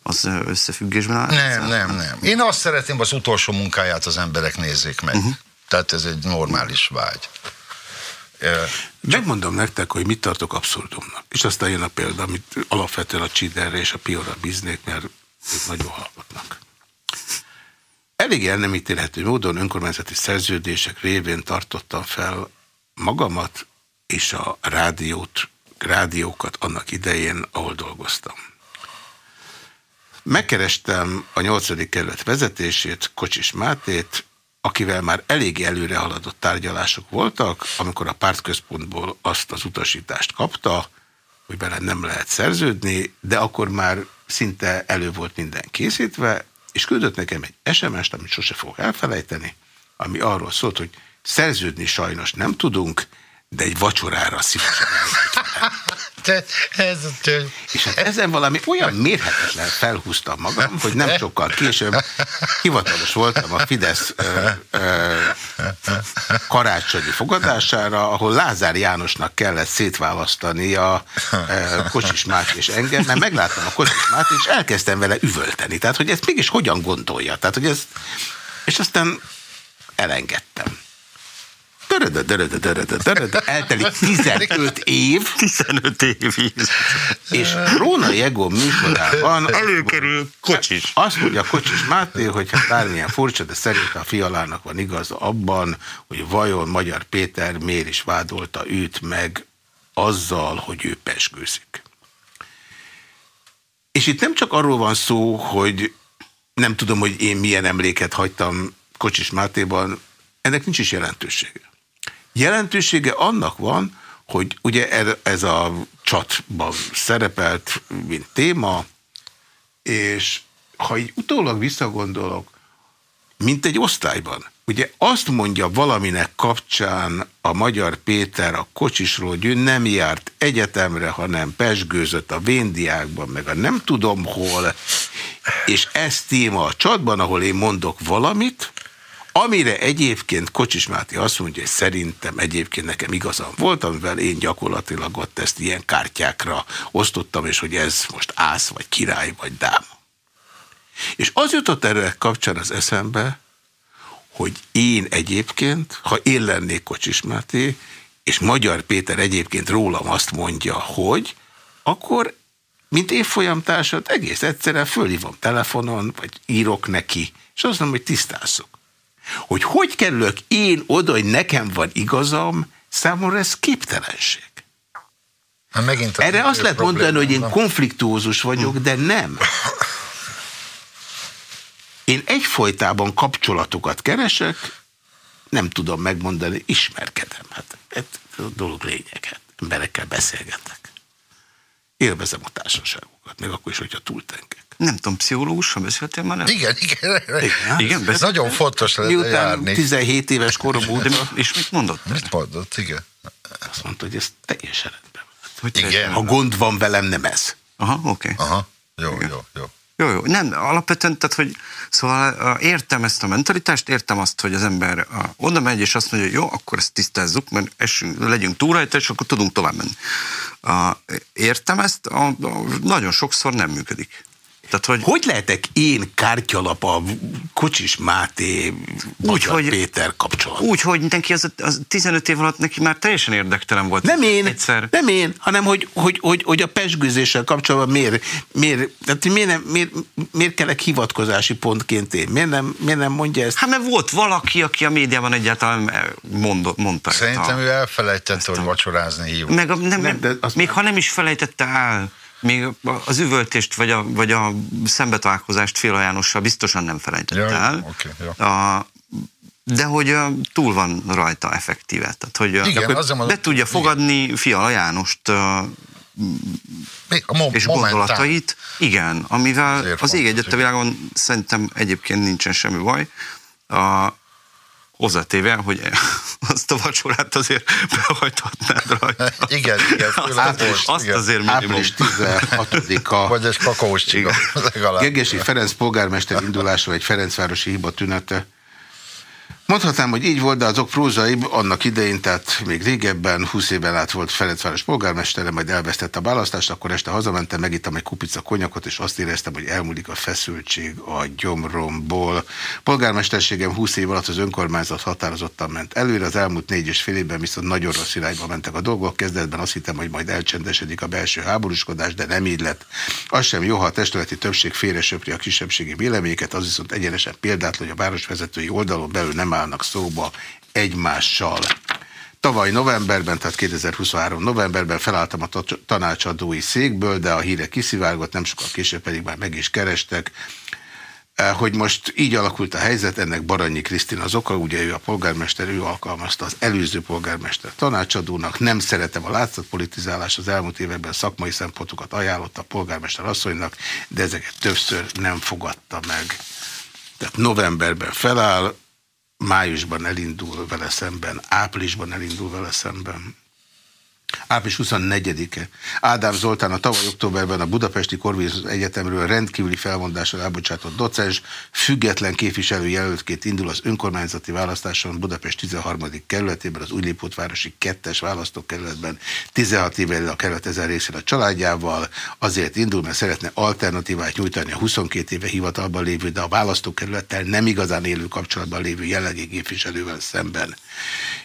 Az összefüggésben áll? Nem, nem, nem. Én azt szeretném, az utolsó munkáját az emberek nézzék meg. Uh-huh. Tehát ez egy normális vágy. Megmondom nektek, hogy mit tartok abszurdumnak. És aztán jön a példa, amit alapvetően a Csiderre és a Piora bíznék, mert ők nagyon hallgatnak. Elég el nem ítélhető módon önkormányzati szerződések révén tartottam fel magamat és a rádiót, rádiókat annak idején, ahol dolgoztam. Megkerestem a 8. kerület vezetését, Kocsis Mátét, akivel már elég előre haladott tárgyalások voltak, amikor a pártközpontból azt az utasítást kapta, hogy bele nem lehet szerződni, de akkor már szinte elő volt minden készítve, és küldött nekem egy SMS-t, amit sose fogok elfelejteni, ami arról szólt, hogy szerződni sajnos nem tudunk, de egy vacsorára szívesen elmegy. te, ez, te, És hát ezen valami olyan mérhetetlen felhúztam magam, hogy nem sokkal később hivatalos voltam a Fidesz ö, ö, karácsonyi fogadására, ahol Lázár Jánosnak kellett szétválasztani a ö, Kocsis Máté és engem, mert megláttam a Kocsis Máté, és elkezdtem vele üvölteni. Tehát, hogy ezt mégis hogyan gondolja? Tehát, hogy ez... És aztán elengedtem. Dörödö, dörödö, dörödö, dörödö, eltelik 15 év, 15 évig. és Róna Jegó műsorában Előkerül kocsis. azt mondja Kocsis Máté, hogy hát bármilyen furcsa, de szerintem a fialának van igaza abban, hogy vajon Magyar Péter miért is vádolta őt meg azzal, hogy ő pesgőzik. És itt nem csak arról van szó, hogy nem tudom, hogy én milyen emléket hagytam Kocsis Mátéban, ennek nincs is jelentősége. Jelentősége annak van, hogy ugye ez- a csatban szerepelt, mint téma, és ha így utólag visszagondolok, mint egy osztályban, ugye azt mondja valaminek kapcsán a Magyar Péter a kocsisról, hogy ő nem járt egyetemre, hanem pesgőzött a véndiákban, meg a nem tudom hol, és ez téma a csatban, ahol én mondok valamit, Amire egyébként Kocsis Máté azt mondja, hogy szerintem egyébként nekem igazam volt, amivel én gyakorlatilag ott ezt ilyen kártyákra osztottam, és hogy ez most ász, vagy király, vagy dám. És az jutott erre kapcsán az eszembe, hogy én egyébként, ha én lennék Kocsis Máté, és Magyar Péter egyébként rólam azt mondja, hogy akkor, mint évfolyamtársat, egész egyszerűen fölhívom telefonon, vagy írok neki, és azt mondom, hogy tisztázzuk. Hogy hogy kerülök én oda, hogy nekem van igazam, számomra ez képtelenség. Hát megint az Erre azt lehet mondani, hogy én probléma. konfliktózus vagyok, de nem. Én egyfolytában kapcsolatokat keresek, nem tudom megmondani, ismerkedem. Hát ez a dolog lényeget. Emberekkel beszélgetek. Élvezem a társaságokat, még akkor is, hogyha túltengek. Nem tudom, pszichológussal beszéltél már? Igen, igen. Igen, igen Ez nagyon fontos lenne Miután járni. 17 éves korom óta És mit mondott? Mit mondott? Igen. azt mondta, hogy ez teljesen rendben. van. Hogy Igen. Ha gond van velem, nem ez. Aha, oké. Okay. Aha. Jó, jó, jó. Jó, jó. Nem, alapvetően, tehát, hogy szóval értem ezt a mentalitást, értem azt, hogy az ember oda megy, és azt mondja, hogy jó, akkor ezt tisztázzuk, mert esünk, legyünk túl rajta, és akkor tudunk tovább menni. Értem ezt, a, a, nagyon sokszor nem működik. Tehát, hogy, Hogy lehetek én kártyalap a Kocsis Máté, Magyar hogy- Péter kapcsolatban? úgy, hogy neki az, az 15 év alatt neki már teljesen érdektelen volt. Nem én, Egyszer. nem én, hanem hogy, hogy, hogy, hogy a pesgőzéssel kapcsolatban miért, miért, tehát miért, nem, miért, miért kellek hivatkozási pontként én? Miért nem, miért nem mondja ezt? Hát mert volt valaki, aki a médiában egyáltalán mondott, mondta. Szerintem a- ő elfelejtette, hogy vacsorázni hívott. Meg a, nem, Nem, de az még már- ha nem is felejtette el, még az üvöltést vagy a, vagy a szembetalálkozást Féla Jánossal biztosan nem felejtette Ja, el. oké, jó. A, de hogy túl van rajta effektíve. Tehát, hogy Igen, akkor mondom, be tudja fogadni Fiala Jánost a mo- és momentán. gondolatait, igen, amivel Azért az ég egyet a világon szerintem egyébként nincsen semmi baj. A, hozzátéve, hogy <laughs> azt a vacsorát azért behajthatnád rajta. <laughs> Igen, igen, főleg Azt, most, azt igen. azért minimum. Április 16-a Vagy egy kakaós csiga, legalább. Gegesi Ferenc polgármester indulásról egy Ferencvárosi hiba tünete. Mondhatnám, hogy így volt, de azok prózai annak idején, tehát még régebben, 20 éven át volt Ferencváros polgármestere, majd elvesztette a választást, akkor este hazamentem, megittem egy kupica konyakot, és azt éreztem, hogy elmúlik a feszültség a gyomromból. Polgármesterségem 20 év alatt az önkormányzat határozottan ment előre, az elmúlt négy és fél évben viszont nagyon rossz irányba mentek a dolgok. Kezdetben azt hittem, hogy majd elcsendesedik a belső háborúskodás, de nem így lett. Az sem jó, ha a testületi többség félre söpri a kisebbségi véleményeket, az viszont egyenesen példátlan, hogy a városvezetői oldalon belül nem állnak szóba egymással. Tavaly novemberben, tehát 2023 novemberben felálltam a ta- tanácsadói székből, de a híre kiszivárgott, nem sokkal később pedig már meg is kerestek. Eh, Hogy most így alakult a helyzet, ennek Baranyi Krisztina az oka, ugye ő a polgármester, ő alkalmazta az előző polgármester tanácsadónak, nem szeretem a látszatpolitizálás, az elmúlt években szakmai szempontokat ajánlott a polgármester asszonynak, de ezeket többször nem fogadta meg. Tehát novemberben feláll, májusban elindul vele szemben, áprilisban elindul vele szemben. Április 24-e. Ádám Zoltán a tavaly októberben a Budapesti Corvinus Egyetemről rendkívüli felmondással elbocsátott docens, független képviselő jelöltként indul az önkormányzati választáson Budapest 13. kerületében, az Újlépótvárosi 2-es választókerületben 16 éve a kerület ezen részén a családjával, azért indul, mert szeretne alternatívát nyújtani a 22 éve hivatalban lévő, de a választókerülettel nem igazán élő kapcsolatban lévő jelenlegi képviselővel szemben.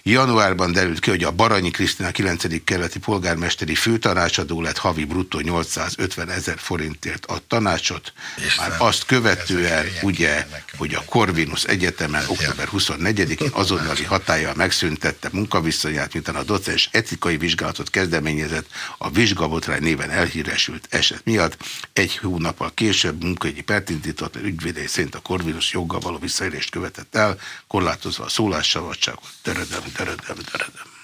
Januárban derült ki, hogy a Baranyi Krisztina 9. kerületi polgármesteri főtanácsadó lett havi bruttó 850 ezer forintért a tanácsot. Már azt követően, ugye, hogy a Corvinus Egyetemen október 24-én azonnali hatája megszüntette munkaviszonyát, miután a docens etikai vizsgálatot kezdeményezett a vizsgabotrány néven elhíresült eset miatt. Egy hónappal később munkahogyi pert indított, mert ügyvédei szerint a Corvinus joggal való visszaélést követett el, korlátozva a szólásszabadságot. Dörödöm, dörödöm, dörödöm.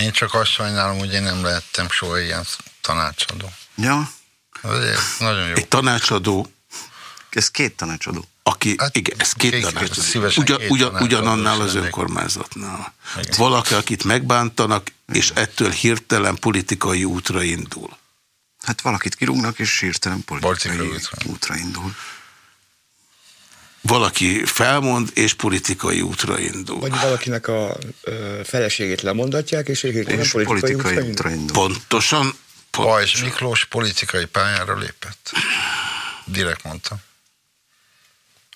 Én csak azt sajnálom, hogy én nem lehettem soha ilyen tanácsadó. Ja, Azért nagyon jó. Egy tanácsadó, ez két tanácsadó. aki, Hát, igen, ez két két- tanácsadó. Ugyan, két ugyan, ugyanannál az önkormányzatnál. Igen. Valaki, akit megbántanak, és ettől hirtelen politikai útra indul. Hát valakit kirúgnak, és hirtelen politikai Politikai útra. útra indul. Valaki felmond, és politikai útra indul. Vagy valakinek a ö, feleségét lemondatják, és És politikai, politikai útra indul. útra indul. Pontosan, Bajs pontosan. Miklós politikai pályára lépett. Direkt mondta.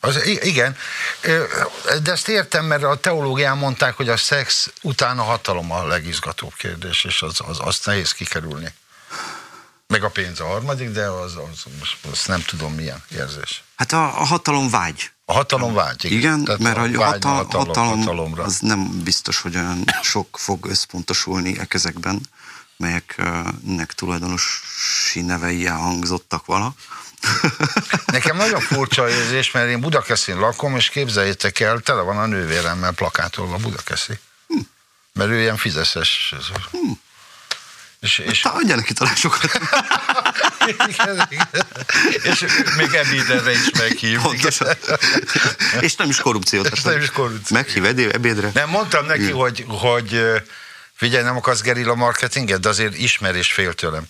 Az, igen, de ezt értem, mert a teológián mondták, hogy a szex után a hatalom a legizgatóbb kérdés, és az, az, azt nehéz kikerülni. Meg a pénz a harmadik, de az, az most azt nem tudom milyen érzés. Hát a, a hatalom vágy. A hatalom vágy. Igen, igen Tehát mert a a vágy hatal, hatalom, hatalom hatalomra. az nem biztos, hogy olyan sok fog összpontosulni e kezekben, melyeknek tulajdonosi nevei elhangzottak vala. <laughs> Nekem nagyon furcsa érzés, mert én Budakeszin lakom, és képzeljétek el, tele van a nővéremmel plakátolva Budakeszi. Mert ő ilyen fizeszes. És, és, Te adja neki tanácsokat. <laughs> igen, igen. és még ebédre is meghív. Pontosan. És nem is korrupciót. És nem is korrupció. Meghív ebédre. Nem, mondtam neki, hogy, hogy ö, figyelj, nem akarsz gerilla marketinget, de azért ismer és fél tőlem.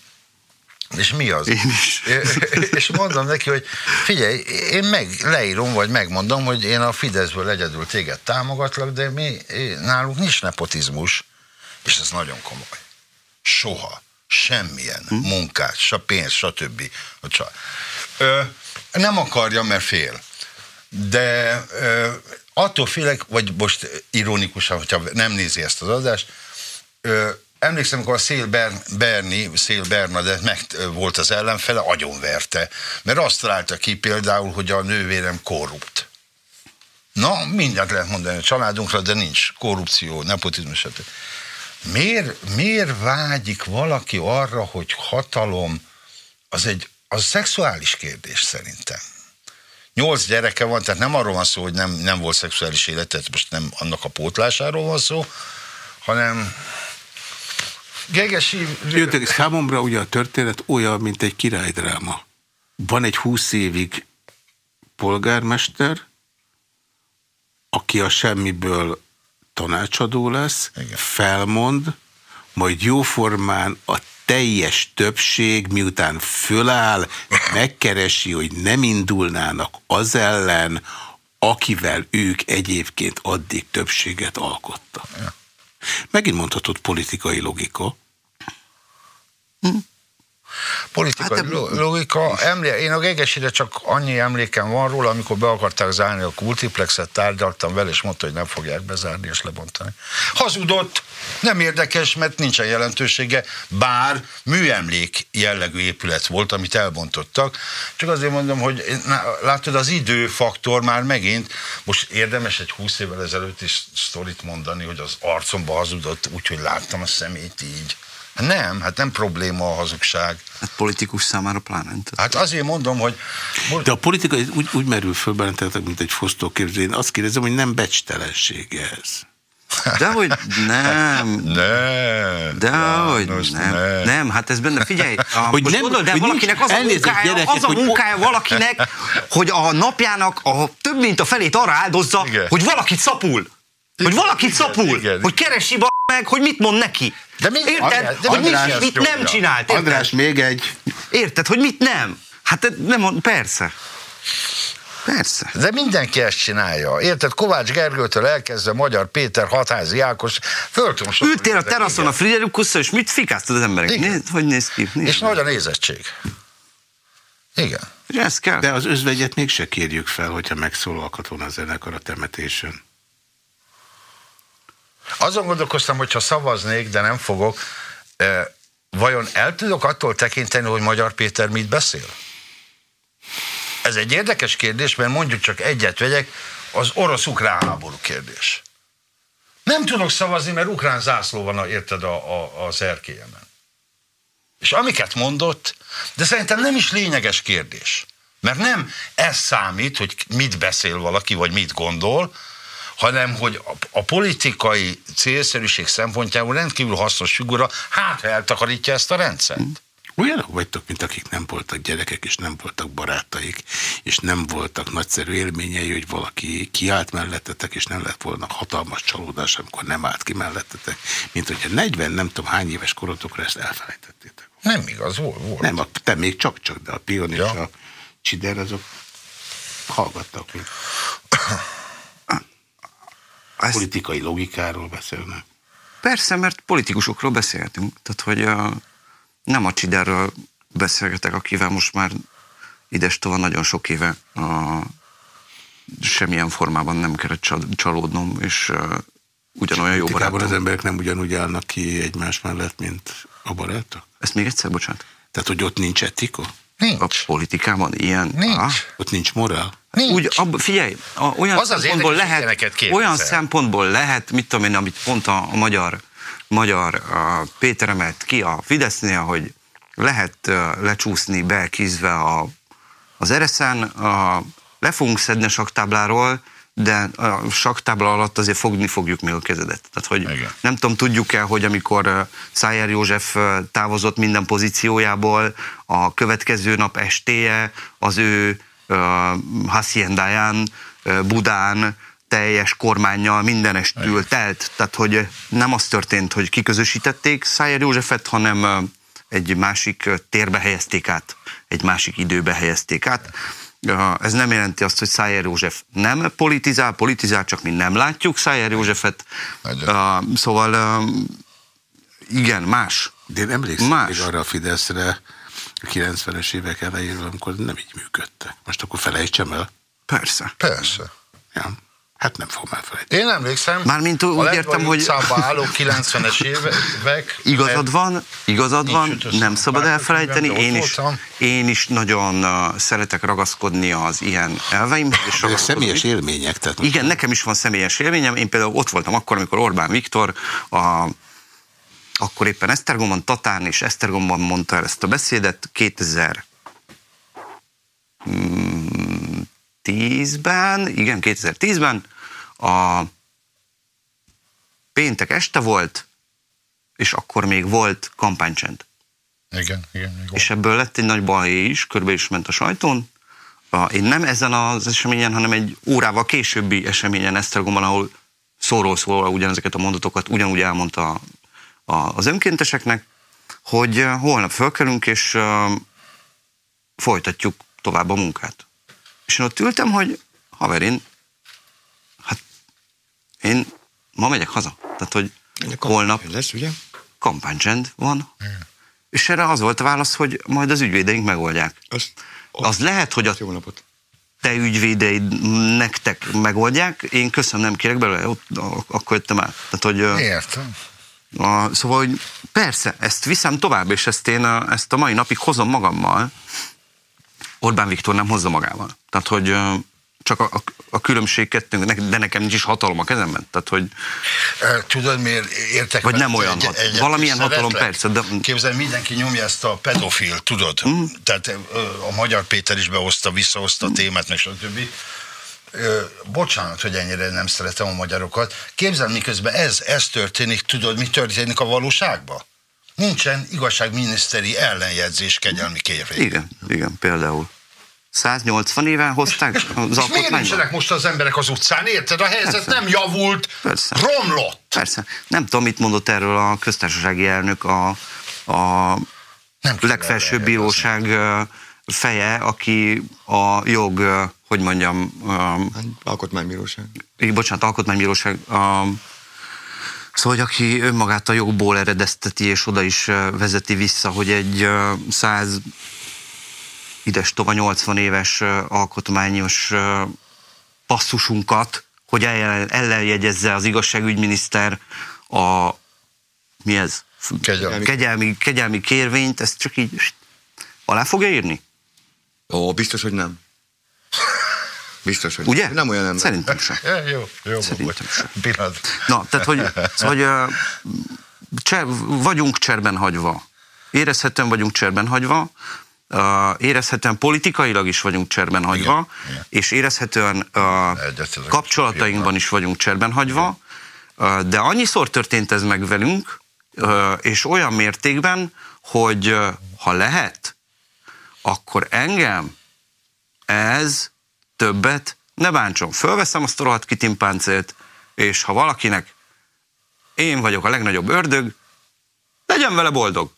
És mi az? Én is. és mondom neki, hogy figyelj, én meg leírom, vagy megmondom, hogy én a Fideszből egyedül téged támogatlak, de mi, nálunk nincs nepotizmus, és ez nagyon komoly. Soha. Semmilyen hm? munkát, se pénz, stb. A csa- Ö, nem akarja, mert fél. De ö, attól félek, vagy most ironikusan, hogyha nem nézi ezt az adást, ö, emlékszem, amikor a Szél Ber- Berni, Szél Bernadett meg volt az ellenfele, agyonverte. Mert azt találta ki például, hogy a nővérem korrupt. Na, mindent lehet mondani a családunkra, de nincs korrupció, nepotizmus, stb. Miért, miért vágyik valaki arra, hogy hatalom, az egy az szexuális kérdés szerintem. Nyolc gyereke van, tehát nem arról van szó, hogy nem, nem volt szexuális életet, most nem annak a pótlásáról van szó, hanem Gegesi... Jöttek, számomra ugye a történet olyan, mint egy királydráma. Van egy húsz évig polgármester, aki a semmiből tanácsadó lesz, Igen. felmond, majd jóformán a teljes többség, miután föláll, megkeresi, hogy nem indulnának az ellen, akivel ők egyébként addig többséget alkottak. Megint mondhatod politikai logika. Politikai Hát, logika. Emlé, én a Gegesire csak annyi emlékem van róla, amikor be akarták zárni a multiplexet, tárgyaltam vele, és mondta, hogy nem fogják bezárni és lebontani. Hazudott, nem érdekes, mert nincsen jelentősége, bár műemlék jellegű épület volt, amit elbontottak. Csak azért mondom, hogy látod, az időfaktor már megint, most érdemes egy 20 évvel ezelőtt is sztorit mondani, hogy az arcomba hazudott, úgyhogy láttam a szemét így. Nem, hát nem probléma a hazugság. Hát politikus számára pláne. Tehát Hát azért mondom, hogy De a politika úgy, úgy merül föl bennetek, mint egy fosztóképző. Én azt kérdezem, hogy nem becstelensége ez. Dehogy nem. <laughs> nem. Dehogy János, nem. ne. Nem, hát ez benne, figyelj, <laughs> a, Hogy most nem- gondold el, hogy valakinek az a munkája, gyerekek, az a hogy- munkája valakinek, hogy a napjának a több mint a felét arra áldozza, Igen. hogy valakit szapul. Hogy valakit Igen, szapul, igen. hogy keresi meg, hogy mit mond neki. De mi- Érted? András, hogy mit, András mit nyomja. nem csinált. Érted? András, még egy. érted, hogy mit nem. Hát nem, mond- persze. Persze. De mindenki ezt csinálja. Érted? Kovács Gergőtől elkezdve Magyar Péter, Hatházi Ákos, föl tudom sorolni Ültél a teraszon a Friderikusszal, és mit fikáztad az emberek? Igen. Nézd, hogy néz ki? Nézd. És nagy a nézettség. Igen. És ez kell. De az özvegyet mégse kérjük fel, hogyha megszólalhat volna a zenekar a temetésen. Azon gondolkoztam, hogy ha szavaznék, de nem fogok, vajon el tudok attól tekinteni, hogy Magyar Péter mit beszél? Ez egy érdekes kérdés, mert mondjuk csak egyet vegyek, az orosz-ukrán háború kérdés. Nem tudok szavazni, mert ukrán zászló van, érted, a, a, az erkélyemen. És amiket mondott, de szerintem nem is lényeges kérdés. Mert nem ez számít, hogy mit beszél valaki, vagy mit gondol, hanem hogy a, a politikai célszerűség szempontjából rendkívül hasznos figura, hát ha eltakarítja ezt a rendszert. Olyanok vagytok, mint akik nem voltak gyerekek, és nem voltak barátaik, és nem voltak nagyszerű élményei, hogy valaki kiállt mellettetek, és nem lett volna hatalmas csalódás, amikor nem állt ki mellettetek, mint hogyha 40, nem tudom hány éves korotokra ezt elfelejtettétek. Nem igaz, volt. volt. Nem, a, te még csak-csak, de a Pion és Ja. a Csider azok hallgattak, mint <coughs> Ezt politikai logikáról beszélnek. Persze, mert politikusokról beszélhetünk. Tehát, hogy uh, nem a Csiderről beszélgetek, akivel most már idestova nagyon sok éve uh, semmilyen formában nem kellett csal- csalódnom, és uh, ugyanolyan jó barátom. az emberek nem ugyanúgy állnak ki egymás mellett, mint a barátok? Ezt még egyszer, bocsánat. Tehát, hogy ott nincs etika? A Nincs. politikában ilyen... Nincs. Ah, Ott nincs morál? Nincs. Úgy, ab, figyelj, a, olyan Az az szempontból érdekes, hogy lehet, olyan szempontból lehet, mit tudom én, amit pont a, a magyar, magyar a Péter emelt ki a Fidesznél, hogy lehet uh, lecsúszni belkízve a, az ereszen, a, le fogunk szedni a saktábláról, de a saktábla alatt azért fogni fogjuk még a kezedet. Tehát, hogy Igen. nem tudom, tudjuk-e, hogy amikor Szájer József távozott minden pozíciójából, a következő nap estéje az ő ö, haciendáján, ö, Budán, teljes kormányjal mindenestül telt. Tehát, hogy nem az történt, hogy kiközösítették Szájer Józsefet, hanem egy másik térbe helyezték át, egy másik időbe helyezték át. Ez nem jelenti azt, hogy Szájer József nem politizál, politizál, csak mi nem látjuk Szájer Józsefet. Egyet. Ö, Szóval igen, más. De én emlékszem Más. még arra a Fideszre a 90-es évek elejéről, amikor nem így működtek. Most akkor felejtsem el. Persze. Persze. Ja. Hát nem fogom elfelejteni. Én emlékszem, Mármint úgy a értem, hogy- utcába álló 90-es évek. <laughs> Igazad van, igazad van, nem szabad elfelejteni. Én is, én is nagyon uh, szeretek ragaszkodni az ilyen elveimhez. És ragaszkodni. személyes élmények. Tehát Igen, nekem is van személyes élményem. Én például ott voltam akkor, amikor Orbán Viktor a akkor éppen Esztergomban, Tatán és Esztergomban mondta el ezt a beszédet 2010-ben, igen, 2010-ben, a péntek este volt, és akkor még volt kampánycsend. Igen, igen. igen. És ebből lett egy nagy baj is, körbe is ment a sajtón. Én nem ezen az eseményen, hanem egy órával későbbi eseményen Esztergomban, ahol szóról szóra ugyanezeket a mondatokat ugyanúgy elmondta a, a, az önkénteseknek, hogy holnap fölkelünk, és uh, folytatjuk tovább a munkát. És én ott ültem, hogy haver, én, én ma megyek haza. Tehát, hogy holnap Lesz, ugye? kampánycsend van, és erre az volt a válasz, hogy majd az ügyvédeink megoldják. Az, Az lehet, hogy a Jó napot. te ügyvédeid nektek megoldják, én köszönöm, nem kérek belőle, ott, akkor jöttem el. Tehát, hogy, Értem. a, szóval, hogy persze, ezt viszem tovább, és ezt én a, ezt a mai napig hozom magammal. Orbán Viktor nem hozza magával. Tehát, hogy csak a, a, a különbség kettőnk, de nekem nincs is hatalom a kezemben. Tehát, hogy Tudod, miért értek Vagy nem olyan hat- egyet, valamilyen hatalom, persze, de- Képzel, mindenki nyomja ezt a pedofil, tudod? Mm. Tehát a Magyar Péter is behozta, visszahozta a témát, meg stb. Bocsánat, hogy ennyire nem szeretem a magyarokat. Képzel, miközben ez, ez történik, tudod, mi történik a valóságban? Nincsen igazságminiszteri ellenjegyzés kegyelmi kérvény. igen, igen, például. 180 éve hozták az És miért alkotmányba? nincsenek most az emberek az utcán? Érted? A helyzet Persze. nem javult, Persze. romlott. Persze. Nem tudom, mit mondott erről a köztársasági elnök a, a Nem legfelsőbb bíróság feje, aki a jog, hogy mondjam, Alkotmánybíróság. így, bocsánat, alkotmánybíróság, a, szóval, hogy aki önmagát a jogból eredezteti, és oda is vezeti vissza, hogy egy ö, 100 ides tova 80 éves alkotmányos passzusunkat, hogy ellen- ellenjegyezze az igazságügyminiszter a mi ez? Kegyelmi. Kegyelmi, kegyelmi kérvényt, ezt csak így alá fogja írni? Ó, biztos, hogy nem. Biztos, hogy Ugye? Nem olyan ember. Szerintem sem. Ja, jó, jó. Szerintem sem. Pillanat. Na, tehát, hogy, szóval, hogy cser, vagyunk cserben hagyva. Érezhetően vagyunk cserben hagyva, érezhetően politikailag is vagyunk cserben hagyva, igen. és érezhetően Egyetértek. kapcsolatainkban is vagyunk cserben hagyva, ö, de annyiszor történt ez meg velünk, ö, és olyan mértékben, hogy ö, ha lehet, akkor engem ez többet ne bántson. Fölveszem azt a rohadt kitimpáncélt, és ha valakinek én vagyok a legnagyobb ördög, legyen vele boldog.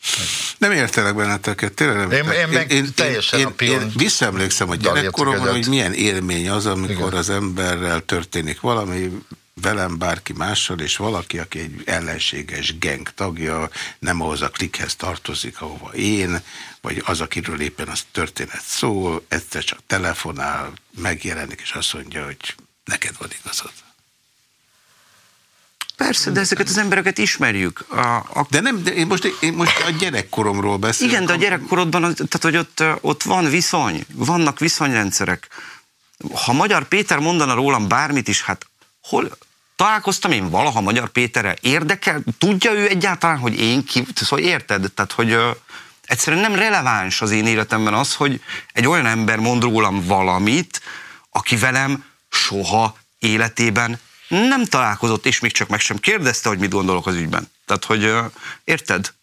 Nem értelek benneteket, tényleg nem Én- értelek. én meg teljesen én, a én, pion én visszaemlékszem a gyerekkoromban, hogy milyen élmény az, amikor Igen. az emberrel történik valami, velem bárki mással, és valaki, aki egy ellenséges geng tagja, nem ahhoz a klikhez tartozik, ahova én, vagy az, akiről éppen az történet szól, egyszer csak telefonál, megjelenik, és azt mondja, hogy neked van igazad. Persze, de ezeket az embereket ismerjük. A, a, De nem, de én most, én most a gyerekkoromról beszélek. igen, de a gyerekkorodban, tehát hogy ott, ott van viszony, vannak viszonyrendszerek. Ha Magyar Péter mondana rólam bármit is, hát hol találkoztam én valaha Magyar Péterrel? Érdekel? Tudja ő egyáltalán, hogy én ki? Szóval érted? Tehát, hogy ö, egyszerűen nem releváns az én életemben az, hogy egy olyan ember mond rólam valamit, aki velem soha életében nem találkozott, és még csak meg sem kérdezte, hogy mit gondolok az ügyben. Tehát, hogy érted?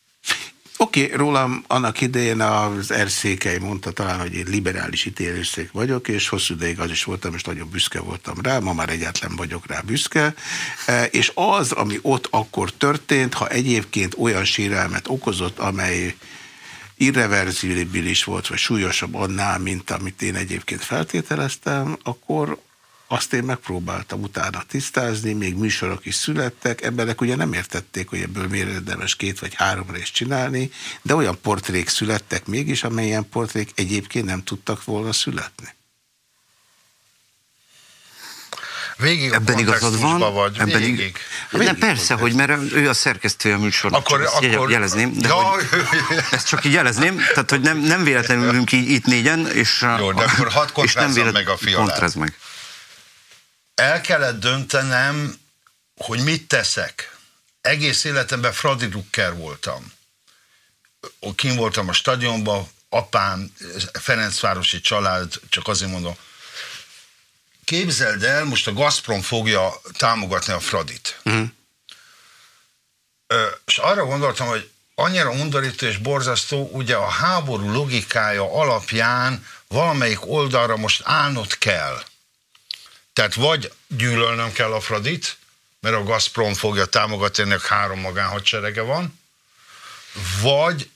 Oké, okay, rólam annak idején az Erszékely mondta talán, hogy én liberális ítélőszék vagyok, és hosszú ideig az is voltam, és nagyon büszke voltam rá, ma már egyáltalán vagyok rá büszke, e, és az, ami ott akkor történt, ha egyébként olyan sérelmet okozott, amely irreverzibilis volt, vagy súlyosabb annál, mint amit én egyébként feltételeztem, akkor azt én megpróbáltam utána tisztázni, még műsorok is születtek, emberek ugye nem értették, hogy ebből miért érdemes két vagy három részt csinálni, de olyan portrék születtek mégis, amelyen portrék egyébként nem tudtak volna születni. Végig ebben igazad van, vagy, ebben végig. Végig. De persze, hogy mert ő a szerkesztője a műsornak, akkor, akkor, jelezném, de ja. hogy, ezt csak így jelezném, tehát hogy nem, nem véletlenül ülünk így itt négyen, és, Jó, de akkor hadd és nem meg a fialát. meg el kellett döntenem, hogy mit teszek. Egész életemben Fradi Drucker voltam. Kim voltam a stadionban, apám, Ferencvárosi család, csak azért mondom, képzeld el, most a Gazprom fogja támogatni a Fradit. Uh-huh. Ö, és arra gondoltam, hogy annyira undorító és borzasztó, ugye a háború logikája alapján valamelyik oldalra most állnod kell. Tehát vagy gyűlölnöm kell a Fradit, mert a Gazprom fogja támogatni, ennek három magánhadserege van, vagy,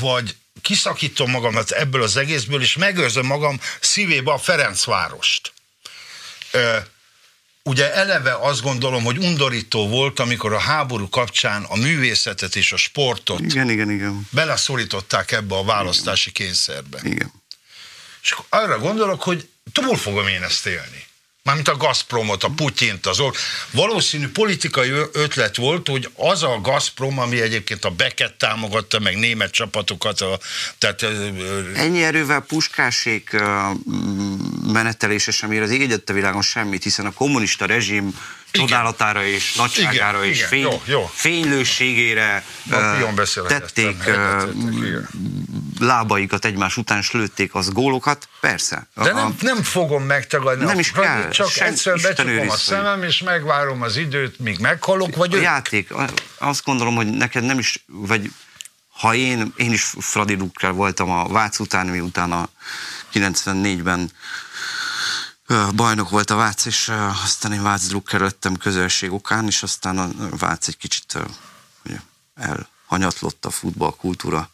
vagy kiszakítom magamat ebből az egészből, és megőrzöm magam szívébe a Ferencvárost. Ö, ugye eleve azt gondolom, hogy undorító volt, amikor a háború kapcsán a művészetet és a sportot igen, igen, igen. beleszorították ebbe a választási kényszerbe. Igen. És arra gondolok, hogy túl fogom én ezt élni. Mármint a Gazpromot, a Putyint, az ott. Valószínű politikai ötlet volt, hogy az a Gazprom, ami egyébként a Beket támogatta, meg német csapatokat, a, tehát... Ennyi erővel puskásék menetelése sem ér az ég a világon semmit, hiszen a kommunista rezsim csodálatára és nagyságára igen, és igen, fény, jó, jó. fénylőségére uh, tették uh, lábaikat egymás után, és lőtték az gólokat, persze. De nem, nem fogom megtagadni. Nem is kell. Csak sem, egyszer becsukom a szemem, és megvárom az időt, míg meghalok, vagy A ők? játék, azt gondolom, hogy neked nem is, vagy ha én, én is Fradi voltam a Vác után, miután a 94-ben bajnok volt a Vác, és aztán én Vác Drucker lettem közösség okán, és aztán a Vác egy kicsit elhanyatlott a futballkultúra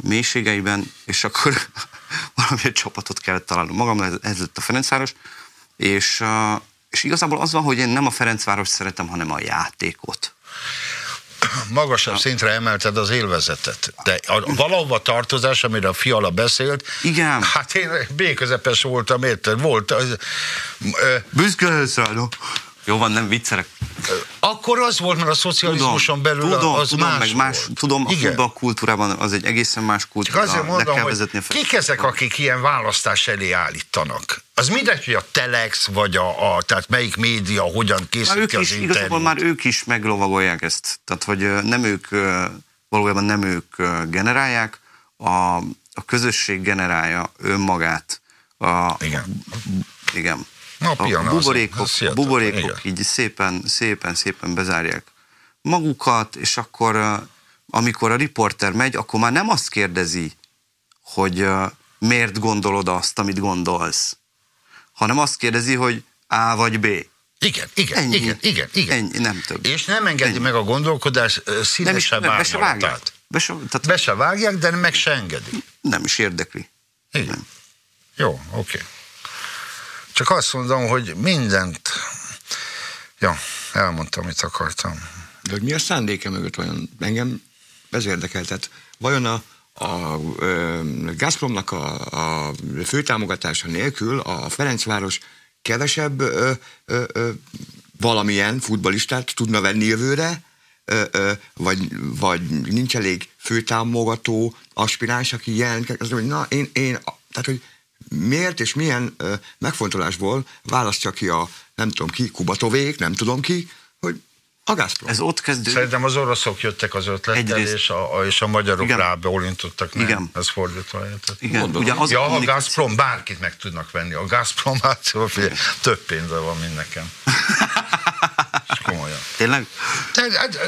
mélységeiben, és akkor <laughs> valamilyen csapatot kellett találnom magam, ez lett a Ferencváros, és, és igazából az van, hogy én nem a Ferencváros szeretem, hanem a játékot magasabb szintre emelted az élvezetet. De a valahova tartozás, amire a fiala beszélt, Igen. hát én B-közepes voltam, érted? Volt az... Büszke no? Jó van, nem viccelek. Akkor az volt, mert a szocializmuson belül tudom, az tudom, más, meg más volt. Tudom, Igen. a kultúrában az egy egészen más kultúra. Csak azért mondom, hogy kik ezek, akik ilyen választás elé állítanak? Az mindegy, hogy a Telex, vagy a, a tehát melyik média hogyan készít ki az is, Igazából már ők is meglovagolják ezt. Tehát, hogy nem ők, valójában nem ők generálják, a, a közösség generálja önmagát. A, igen. Igen a buborékok, a buborékok így szépen, szépen, szépen bezárják magukat, és akkor amikor a riporter megy, akkor már nem azt kérdezi, hogy miért gondolod azt, amit gondolsz, hanem azt kérdezi, hogy A vagy B. Igen, igen, ennyi, igen, igen, igen. Ennyi, nem több. És nem engedi ennyi. meg a gondolkodás szívesebb be se vágják. Be se, tehát, be se vágják, de meg se engedi. Nem is érdekli. Igen. Nem. Jó, oké. Okay. Csak azt mondom, hogy mindent... Ja, elmondtam, amit akartam. De hogy mi a szándéke mögött vajon? Engem ez érdekel. Vajon a, a, a Gazpromnak a, a főtámogatása nélkül a Ferencváros kevesebb ö, ö, ö, valamilyen futbalistát tudna venni jövőre, ö, ö, vagy, vagy nincs elég főtámogató aspiráns, aki jelentkezik, hogy na, én, én, tehát, hogy miért és milyen ö, megfontolásból választja ki a, nem tudom ki, Kubatovék, nem tudom ki, hogy A Gazprom. Ez ott kezdődik. Szerintem az oroszok jöttek az ötlettel, Egyrészt- és a, és a magyarok Igen. rábeolintottak. Nem, Igen. ez fordítva érted? Igen, Mondom. ugye az ja, a Gazprom, bárkit meg tudnak venni. A Gazprom, hát több pénze van, mint nekem. <laughs> Komolyan. Tényleg? Tehát,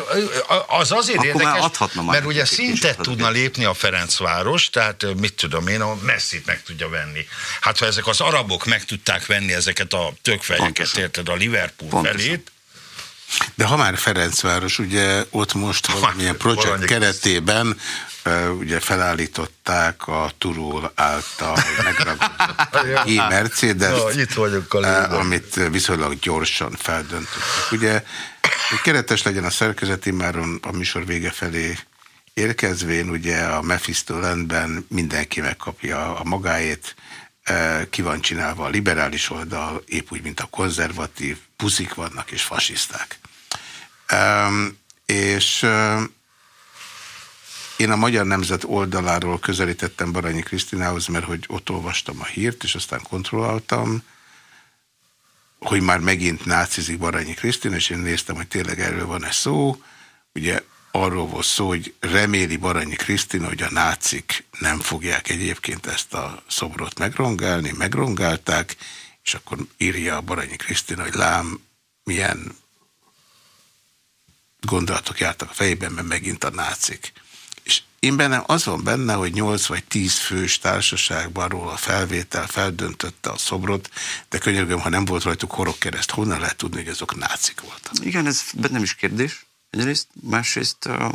az azért Akkor érdekes, adhatna mert ugye szintet tudna lépni a Ferencváros, tehát mit tudom én, a messzit meg tudja venni. Hát ha ezek az arabok meg tudták venni ezeket a tökfejeket, érted, a Liverpool Pontosan. felét, De ha már Ferencváros, ugye ott most valamilyen projekt keretében ugye felállították a Turul által megragadott <laughs> i mercedes itt vagyok a amit viszonylag gyorsan feldöntöttek. Ugye, hogy keretes legyen a szerkezet, immáron a műsor vége felé érkezvén, ugye a Mephisto Landben mindenki megkapja a magáét, ki van csinálva a liberális oldal, épp úgy, mint a konzervatív, puszik vannak és fasiszták. Um, és um, én a Magyar Nemzet oldaláról közelítettem Baranyi Krisztinához, mert hogy ott olvastam a hírt, és aztán kontrolláltam, hogy már megint nácizik Baranyi Krisztina, és én néztem, hogy tényleg erről van-e szó. Ugye arról volt szó, hogy reméli Baranyi Krisztina, hogy a nácik nem fogják egyébként ezt a szobrot megrongálni, megrongálták, és akkor írja a Baranyi Krisztina, hogy lám, milyen gondolatok jártak a fejében, mert megint a nácik. És én bennem az van benne, hogy 8 vagy 10 fős társaságban róla a felvétel feldöntötte a szobrot, de könyörgöm, ha nem volt rajtuk horogkereszt, honnan lehet tudni, hogy azok nácik voltak? Igen, ez bennem is kérdés. Egyrészt, másrészt uh,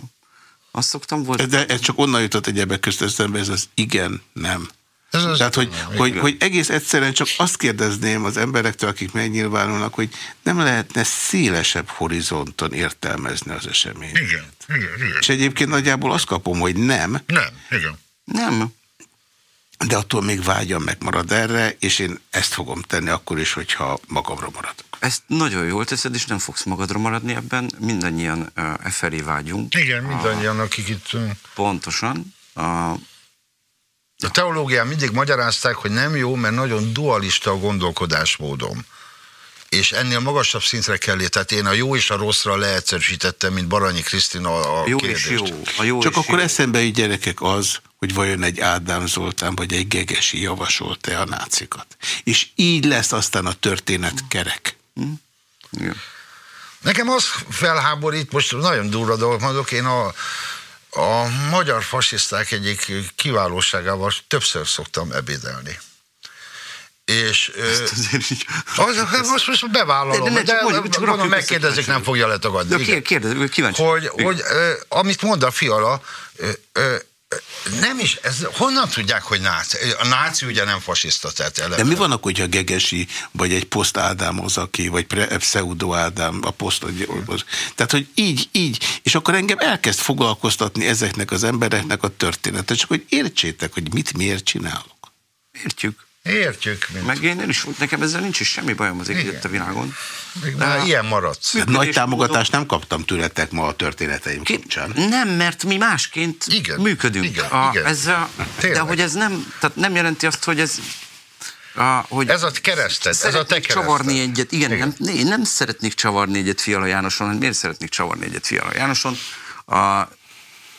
azt szoktam volt. De ez csak onnan jutott egyebek közt eszembe, ez az igen, nem. Ez az- Tehát, hogy, hogy, hogy egész egyszerűen csak azt kérdezném az emberektől, akik megnyilvánulnak, hogy nem lehetne szélesebb horizonton értelmezni az eseményt. Igen, igen, igen. És egyébként nagyjából azt kapom, hogy nem, Nem, igen. Nem. de attól még vágyam megmarad erre, és én ezt fogom tenni akkor is, hogyha magamra maradok. Ezt nagyon jól teszed, és nem fogsz magadra maradni ebben. Mindannyian uh, e felé vágyunk. Igen, mindannyian, akik itt... Pontosan. Uh, A teológián mindig magyarázták, hogy nem jó, mert nagyon dualista a gondolkodásmódom. És ennél magasabb szintre kell lépni. Tehát én a jó és a rosszra leegyszerűsítettem, mint Baranyi Krisztina a jó kérdést. és jó. A jó Csak és akkor jó. eszembe jut gyerekek az, hogy vajon egy Ádám Zoltán vagy egy Gegesi javasolta a nácikat. És így lesz aztán a történet kerek. Igen. Nekem az felháborít, most nagyon durva dolgot mondok, én a, a magyar fasiszták egyik kiválóságával többször szoktam ebédelni. És ö, Azért így. az, most, most bevállalom, De- de, de mondjuk, csak rakjuk megkérdezik, nem fogja letagadni. De kérdez, kíváncsi. hogy, hogy amit mond a fiala, nem is, ez, honnan tudják, hogy náci? A náci ugye nem fasiszta, tehát eleve. De mi van akkor, hogyha Gegesi, vagy egy poszt Ádám az, aki, vagy pseudo Ádám, a poszt, az, tehát, hogy így, így, és akkor engem elkezd foglalkoztatni ezeknek az embereknek a története, csak hogy értsétek, hogy mit miért csinálok. Értjük. Értjük. Mint. Meg én, én is, nekem ezzel nincs is semmi bajom az a világon. Még már ilyen maradsz. Működés nagy támogatást nem kaptam tőletek ma a történeteim Ki- kapcsán. Nem, mert mi másként Igen, működünk. igen, a, igen. Ez a, de hogy ez nem, tehát nem jelenti azt, hogy ez a, hogy Ez a kereszted, ez a te kereszted. csavarni egyet, igen, Igen. Nem, én nem szeretnék csavarni egyet Fiala Jánoson, hát miért szeretnék csavarni egyet Fiala Jánoson? A,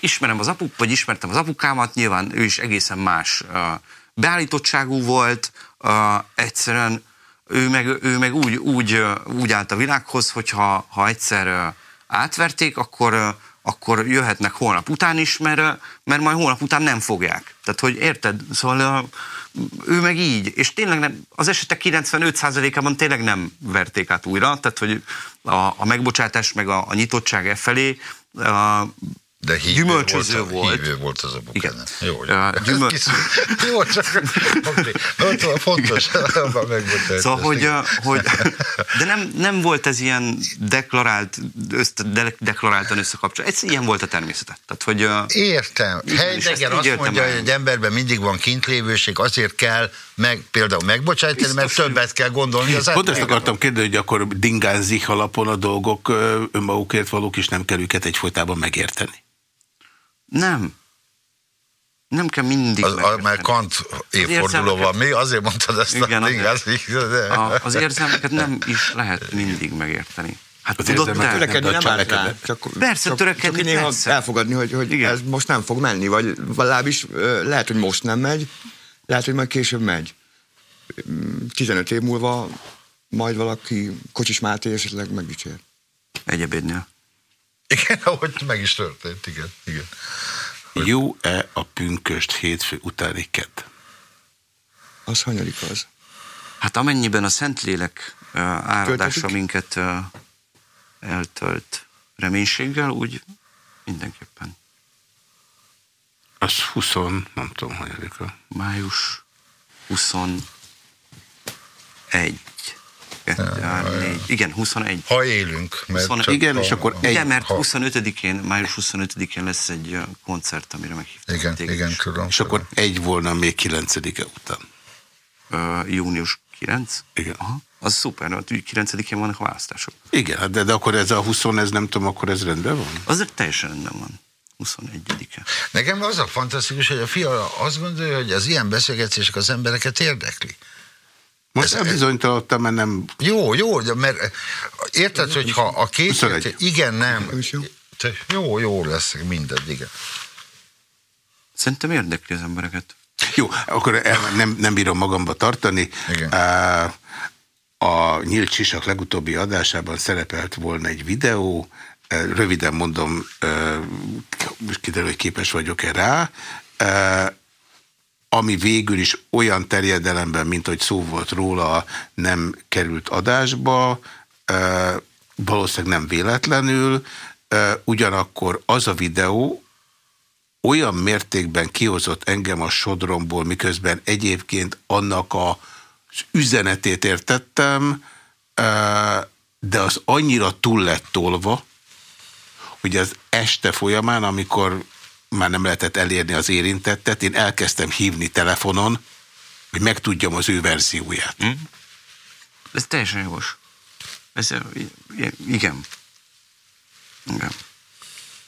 ismerem az apuk, vagy ismertem az apukámat, nyilván ő is egészen más a, beállítottságú volt, a, egyszerűen ő meg, ő meg úgy, úgy, úgy állt a világhoz, hogyha ha egyszer ö, átverték, akkor, akkor jöhetnek holnap után is, mert, mert majd holnap után nem fogják. Tehát, hogy érted? Szóval ő meg így, és tényleg nem, az esetek 95%-ában tényleg nem verték át újra, tehát, hogy a, a megbocsátás meg a, a nyitottság e felé a, De hívő Gyümölcsöző volt. volt. Hívő volt az a Igen. bukán. Jó. Ja, gyümöl- Jó, csak van, fontos. Szóval, hogy, ö, hogy de nem, nem volt ez ilyen deklarált, össze, de, deklaráltan összekapcsolva. Ez ilyen volt a természete. Tehát, hogy Értem. Heidegger azt éltem mondja, el. hogy egy emberben mindig van kintlévőség, azért kell meg, például megbocsájtani, mert többet kell gondolni az Pont ezt akartam kérdezni, hogy akkor dingánzik alapon a dolgok önmagukért valók, és nem kell őket egyfolytában megérteni. Nem. Nem kell mindig Az, a, megérteni. mert Kant évforduló van mi, azért mondtad ezt Igen, a azért. dingázik. de- a, az érzelmeket nem is lehet mindig megérteni. Hát Az tudod, érzelmek Törekedni nem árt rá. Csak, Persze, csak, törekedni, csak néha persze. elfogadni, hogy, hogy Igen. ez most nem fog menni, vagy legalábbis lehet, hogy most nem megy, lehet, hogy majd később megy. Mm, 15 év múlva majd valaki Kocsis Máté esetleg megdicsér. Egyebédnél. Igen, ahogy meg is történt, igen. igen. Jó-e a pünköst hétfő utáni kedd? Az hanyadik az. Hát amennyiben a Szentlélek uh, áradása Töltetik? minket uh, eltölt reménységgel, úgy mindenképpen. Az 20, nem tudom, hanyadika. Május 21. 2, 3, 4. Igen, 21. Ha élünk, mert 21. csak Igen, a, és akkor a, Igen, mert ha, 25-én, május 25-én lesz egy koncert, amire meghívtak. Igen, téged igen, is. tudom. És akkor egy volna még 9-e után. Ö, június 9? Igen. Aha. Az szuper, mert úgy 9-én vannak a választások. Igen, hát de, de akkor ez a 20, ez nem tudom, akkor ez rendben van? Az teljesen rendben van. 21-e. Nekem az a fantasztikus, hogy a fia azt gondolja, hogy az ilyen beszélgetések az embereket érdekli. Most Ez- elbizonytalanodtam, mert nem... Jó, jó, de mert érted, hogy ha a két 21. igen, nem, jó. jó, lesz mindent, igen. Szerintem érdekli az embereket. Jó, akkor el, nem, nem bírom magamba tartani. Igen. Á, A Nyílt Sisak legutóbbi adásában szerepelt volna egy videó, röviden mondom, kiderül, hogy képes vagyok-e rá, ami végül is olyan terjedelemben, mint hogy szó volt róla, nem került adásba, valószínűleg nem véletlenül, ugyanakkor az a videó, olyan mértékben kihozott engem a sodromból, miközben egyébként annak a, üzenetét értettem, de az annyira túl lett tolva, hogy az este folyamán, amikor már nem lehetett elérni az érintettet, én elkezdtem hívni telefonon, hogy megtudjam az ő verzióját. Hm? Ez teljesen jogos. Ez, igen. Igen.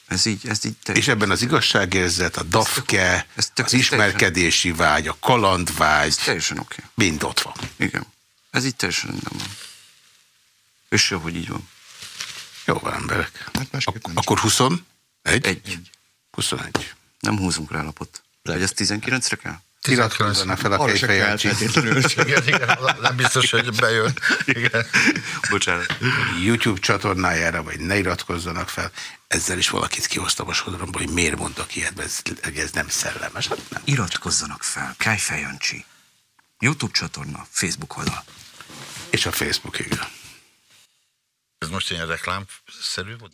Ez így, ez így És teljesen. ebben az igazságérzet, a dafke, ez tök- az ez ismerkedési vágy, a kalandvágy, Teljesen oké. mind ott van. Igen. Ez így teljesen rendben van. És jó, hogy így van. Jó van, emberek. Hát Ak- akkor 21? Egy. 21. Nem húzunk rá lapot. Vagy ez 19-re kell? Iratkozzana fel a <laughs> igen, nem biztos, hogy bejön. Igen. Bocsánat. YouTube csatornájára, vagy ne iratkozzanak fel. Ezzel is valakit kihoztam a sodromba, hogy miért mondok ilyet, mert ez, ez nem szellemes. Hát nem. Iratkozzanak fel. Kejfej Jancsi. YouTube csatorna, Facebook oldal. És a Facebook, igen. Ez most ilyen reklámszerű volt?